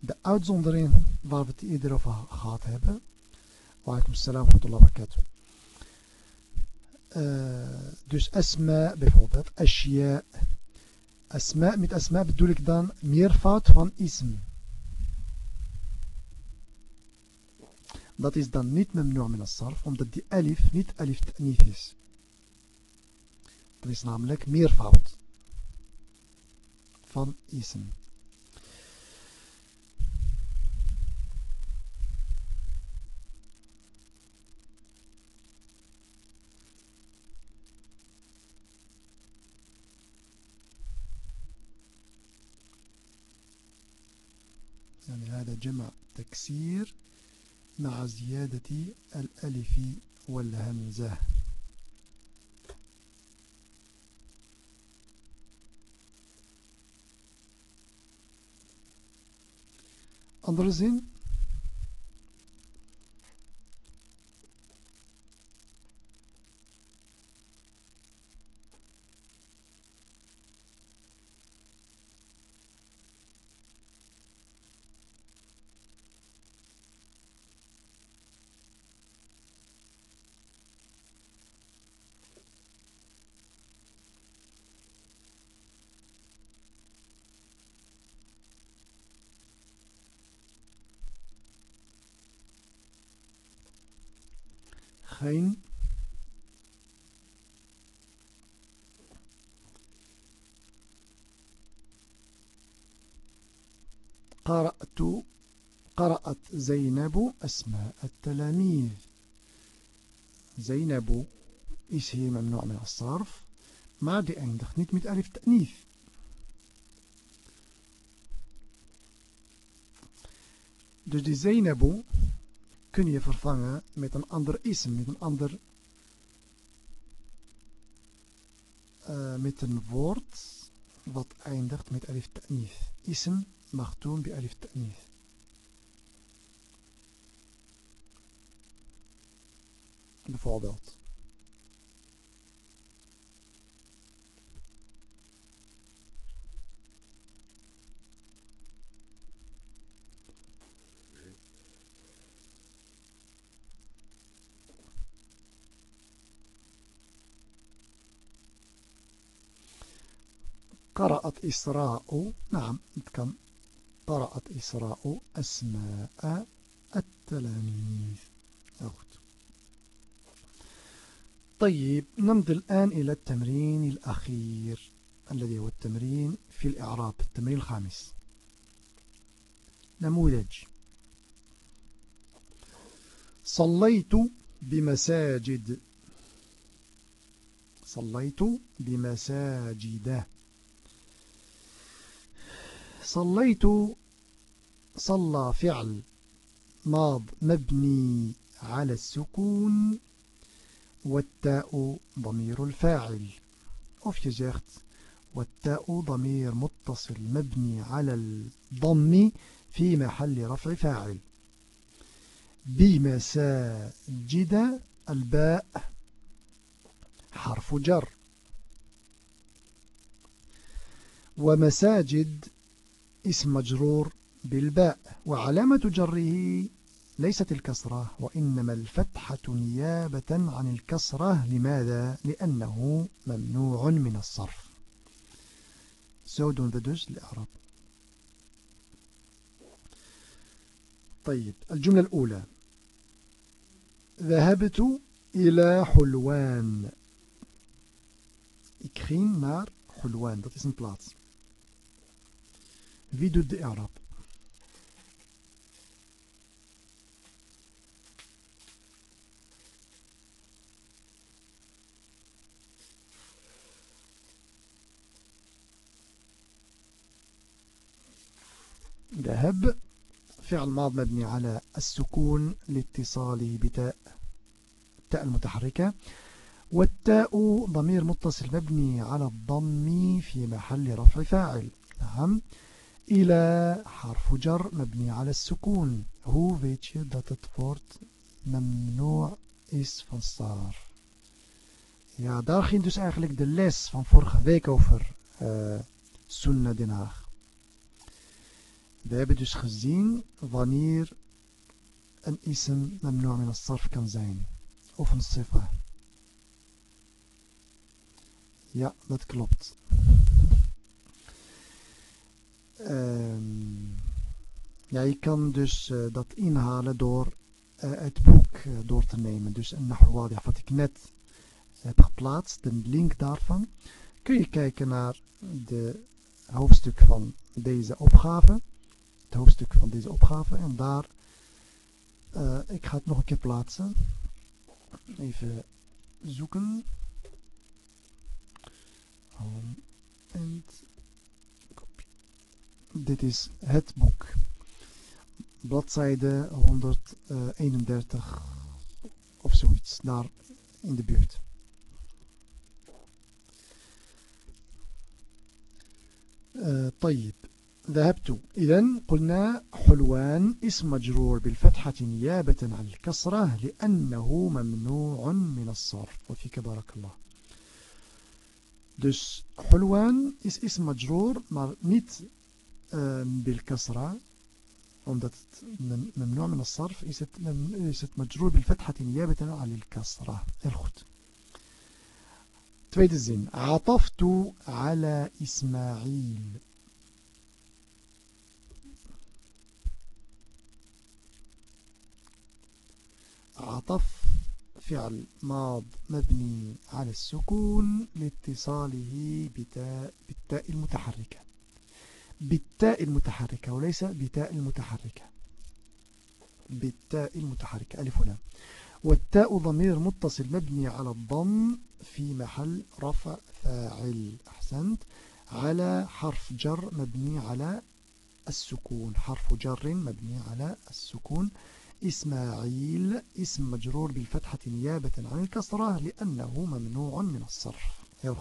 de uitzondering waar we het eerder over gehad hebben. Waalaikum salam wa barakatuh. Uh, dus asma bijvoorbeeld, ashya. Asma, met asma bedoel ik dan meervoud van ism. Dat is dan niet memnu' min as-sarf, omdat die alif niet alif ta'nith is. Dat is namelijk meervoud van ism. الجمع تكسير مع زيادة الألف والهمزة. Anderzin زينب أسماء التلاميذ زينب is hier ممنوع من الصرف maar die eindigt niet met alif ta'nif dus die Zainabu kun je vervangen met een ander ism, met een ander uh, met een woord wat eindigt met alif ta'nif. Ism mag doen bij alif ta'nif. Bijvoorbeeld. قرأت إسراء نعم كم؟ قرأت إسراء أسماء التلاميذ. أخت. طيب نمضي الآن إلى التمرين الأخير الذي هو التمرين في الإعراب التمرين الخامس. نموذج. صليت بمساجد. صليت بمساجد. صليت صلى فعل ماض مبني على السكون. والتاء ضمير الفاعل. Of je والتاء ضمير متصل مبني على الضم في محل رفع فاعل. بمساجد الباء حرف جر. ومساجد اسم مجرور بالباء. وعلامة جره ليست الكسرة وإنما الفتحة نيابة عن الكسرة لماذا؟ لأنه ممنوع من الصرف Zo doen dus الإعراب طيب الجملة الأولى ذهبت إلى حلوان Ik ging naar Hulwan, dat is een plaats. Wie? ذهب. فعل ماض مبني على السكون لاتصاله بتاء التاء المتحركة. والتاء ضمير متصل مبني على الضم في محل رفع فاعل. نعم. إلى حرف جر مبني على السكون. hoe weet je dat het woord memnoor is van sarf ja daar ging dus eigenlijk Den Haag we hebben dus gezien wanneer een ism memnoor min sarf kan zijn of een sifa ja dat klopt ja, je kan dus uh, dat inhalen door uh, het boek uh, door te nemen. Dus een Nahwadi, wat ik net heb geplaatst, de link daarvan. Kun je kijken naar de hoofdstuk van deze opgave Het hoofdstuk van deze opgave. En daar, ik ga het nog een keer plaatsen. Even zoeken. Um, en dit is het boek. Bladzijde 131 of zoiets, daar in de buurt. Uh, طيب ذهبت. إذن قلنا حلوان اسم مجرور بالفتحة نيابة عن الكسرة لأنه ممنوع من الصرف. وفيك بارك الله. Dus حلوان is اسم مجرور maar niet uh, بالكسرة. Omdat het ممنوع من الصرف is het, is het مجرور بالفتحة نيابة عن الكسرة. Heel goed. Tweede zin. عطفت على إسماعيل. عطف فعل ماض مبني على السكون لاتصاله بتاء بالتاء المتحركة. بالتاء المتحركة وليس بتاء المتحركة. بالتاء المتحركة. ألف هنا والتاء ضمير متصل مبني على الضم في محل رفع فاعل. أحسنت. على حرف جر مبني على السكون. حرف جر مبني على السكون. إسماعيل اسم مجرور بالفتحة نيابة عن الكسرة لأنه ممنوع من الصرف. heel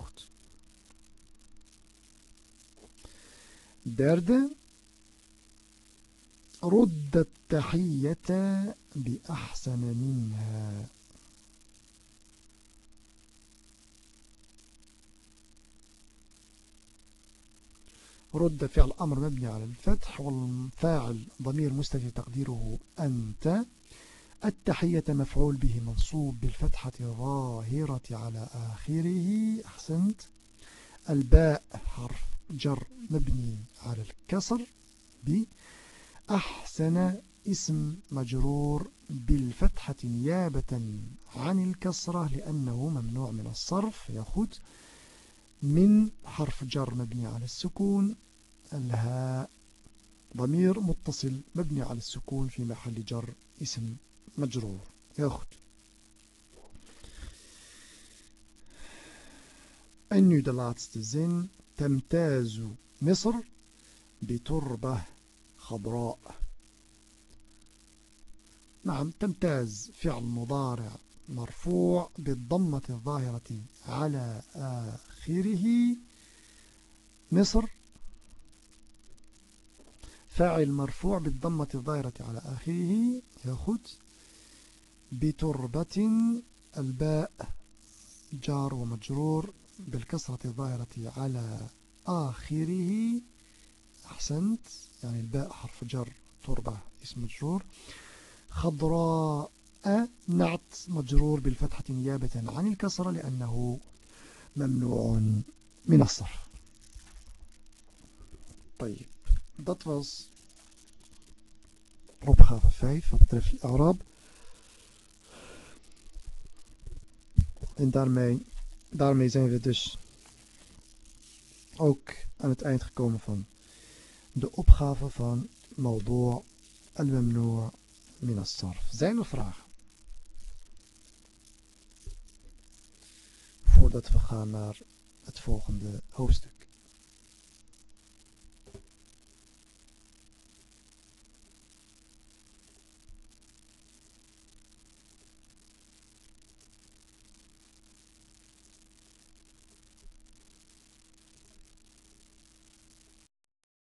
derde رد التحية بأحسن منها. رد فعل أمر مبني على الفتح والفاعل ضمير مستتر تقديره أنت. التحية مفعول به منصوب بالفتحة ظاهرة على آخره. أحسنت. الباء حرف جر مبني على الكسر بأحسن اسم مجرور بالفتحة نيابة عن الكسرة لأنه ممنوع من الصرف. ياخد من حرف جر مبني على السكون الهاء. ضمير متصل مبني على السكون في محل جر اسم مجرور. ياخد En nu de. تمتاز مصر بتربة خضراء. نعم تمتاز فعل مضارع مرفوع بالضمة الظاهرة على آخره مصر. فاعل مرفوع بالضمة الظاهرة على آخره ياخد بتربة الباء جار ومجرور بالكسرة الظاهرة على آخره. أحسنت. يعني الباء حرف جر تربة اسم مجرور. خضراء نعت مجرور بالفتحة نيابة عن الكسرة لأنه ممنوع من الصرف طيب dat was opgave 5 wat betreft de Arab en daarmee daarmee zijn we dus ook aan het eind gekomen van de opgave van Mawdu' al-Mamnu' min as-sarf. Zijn er vragen? Voordat we gaan naar het volgende hoofdstuk.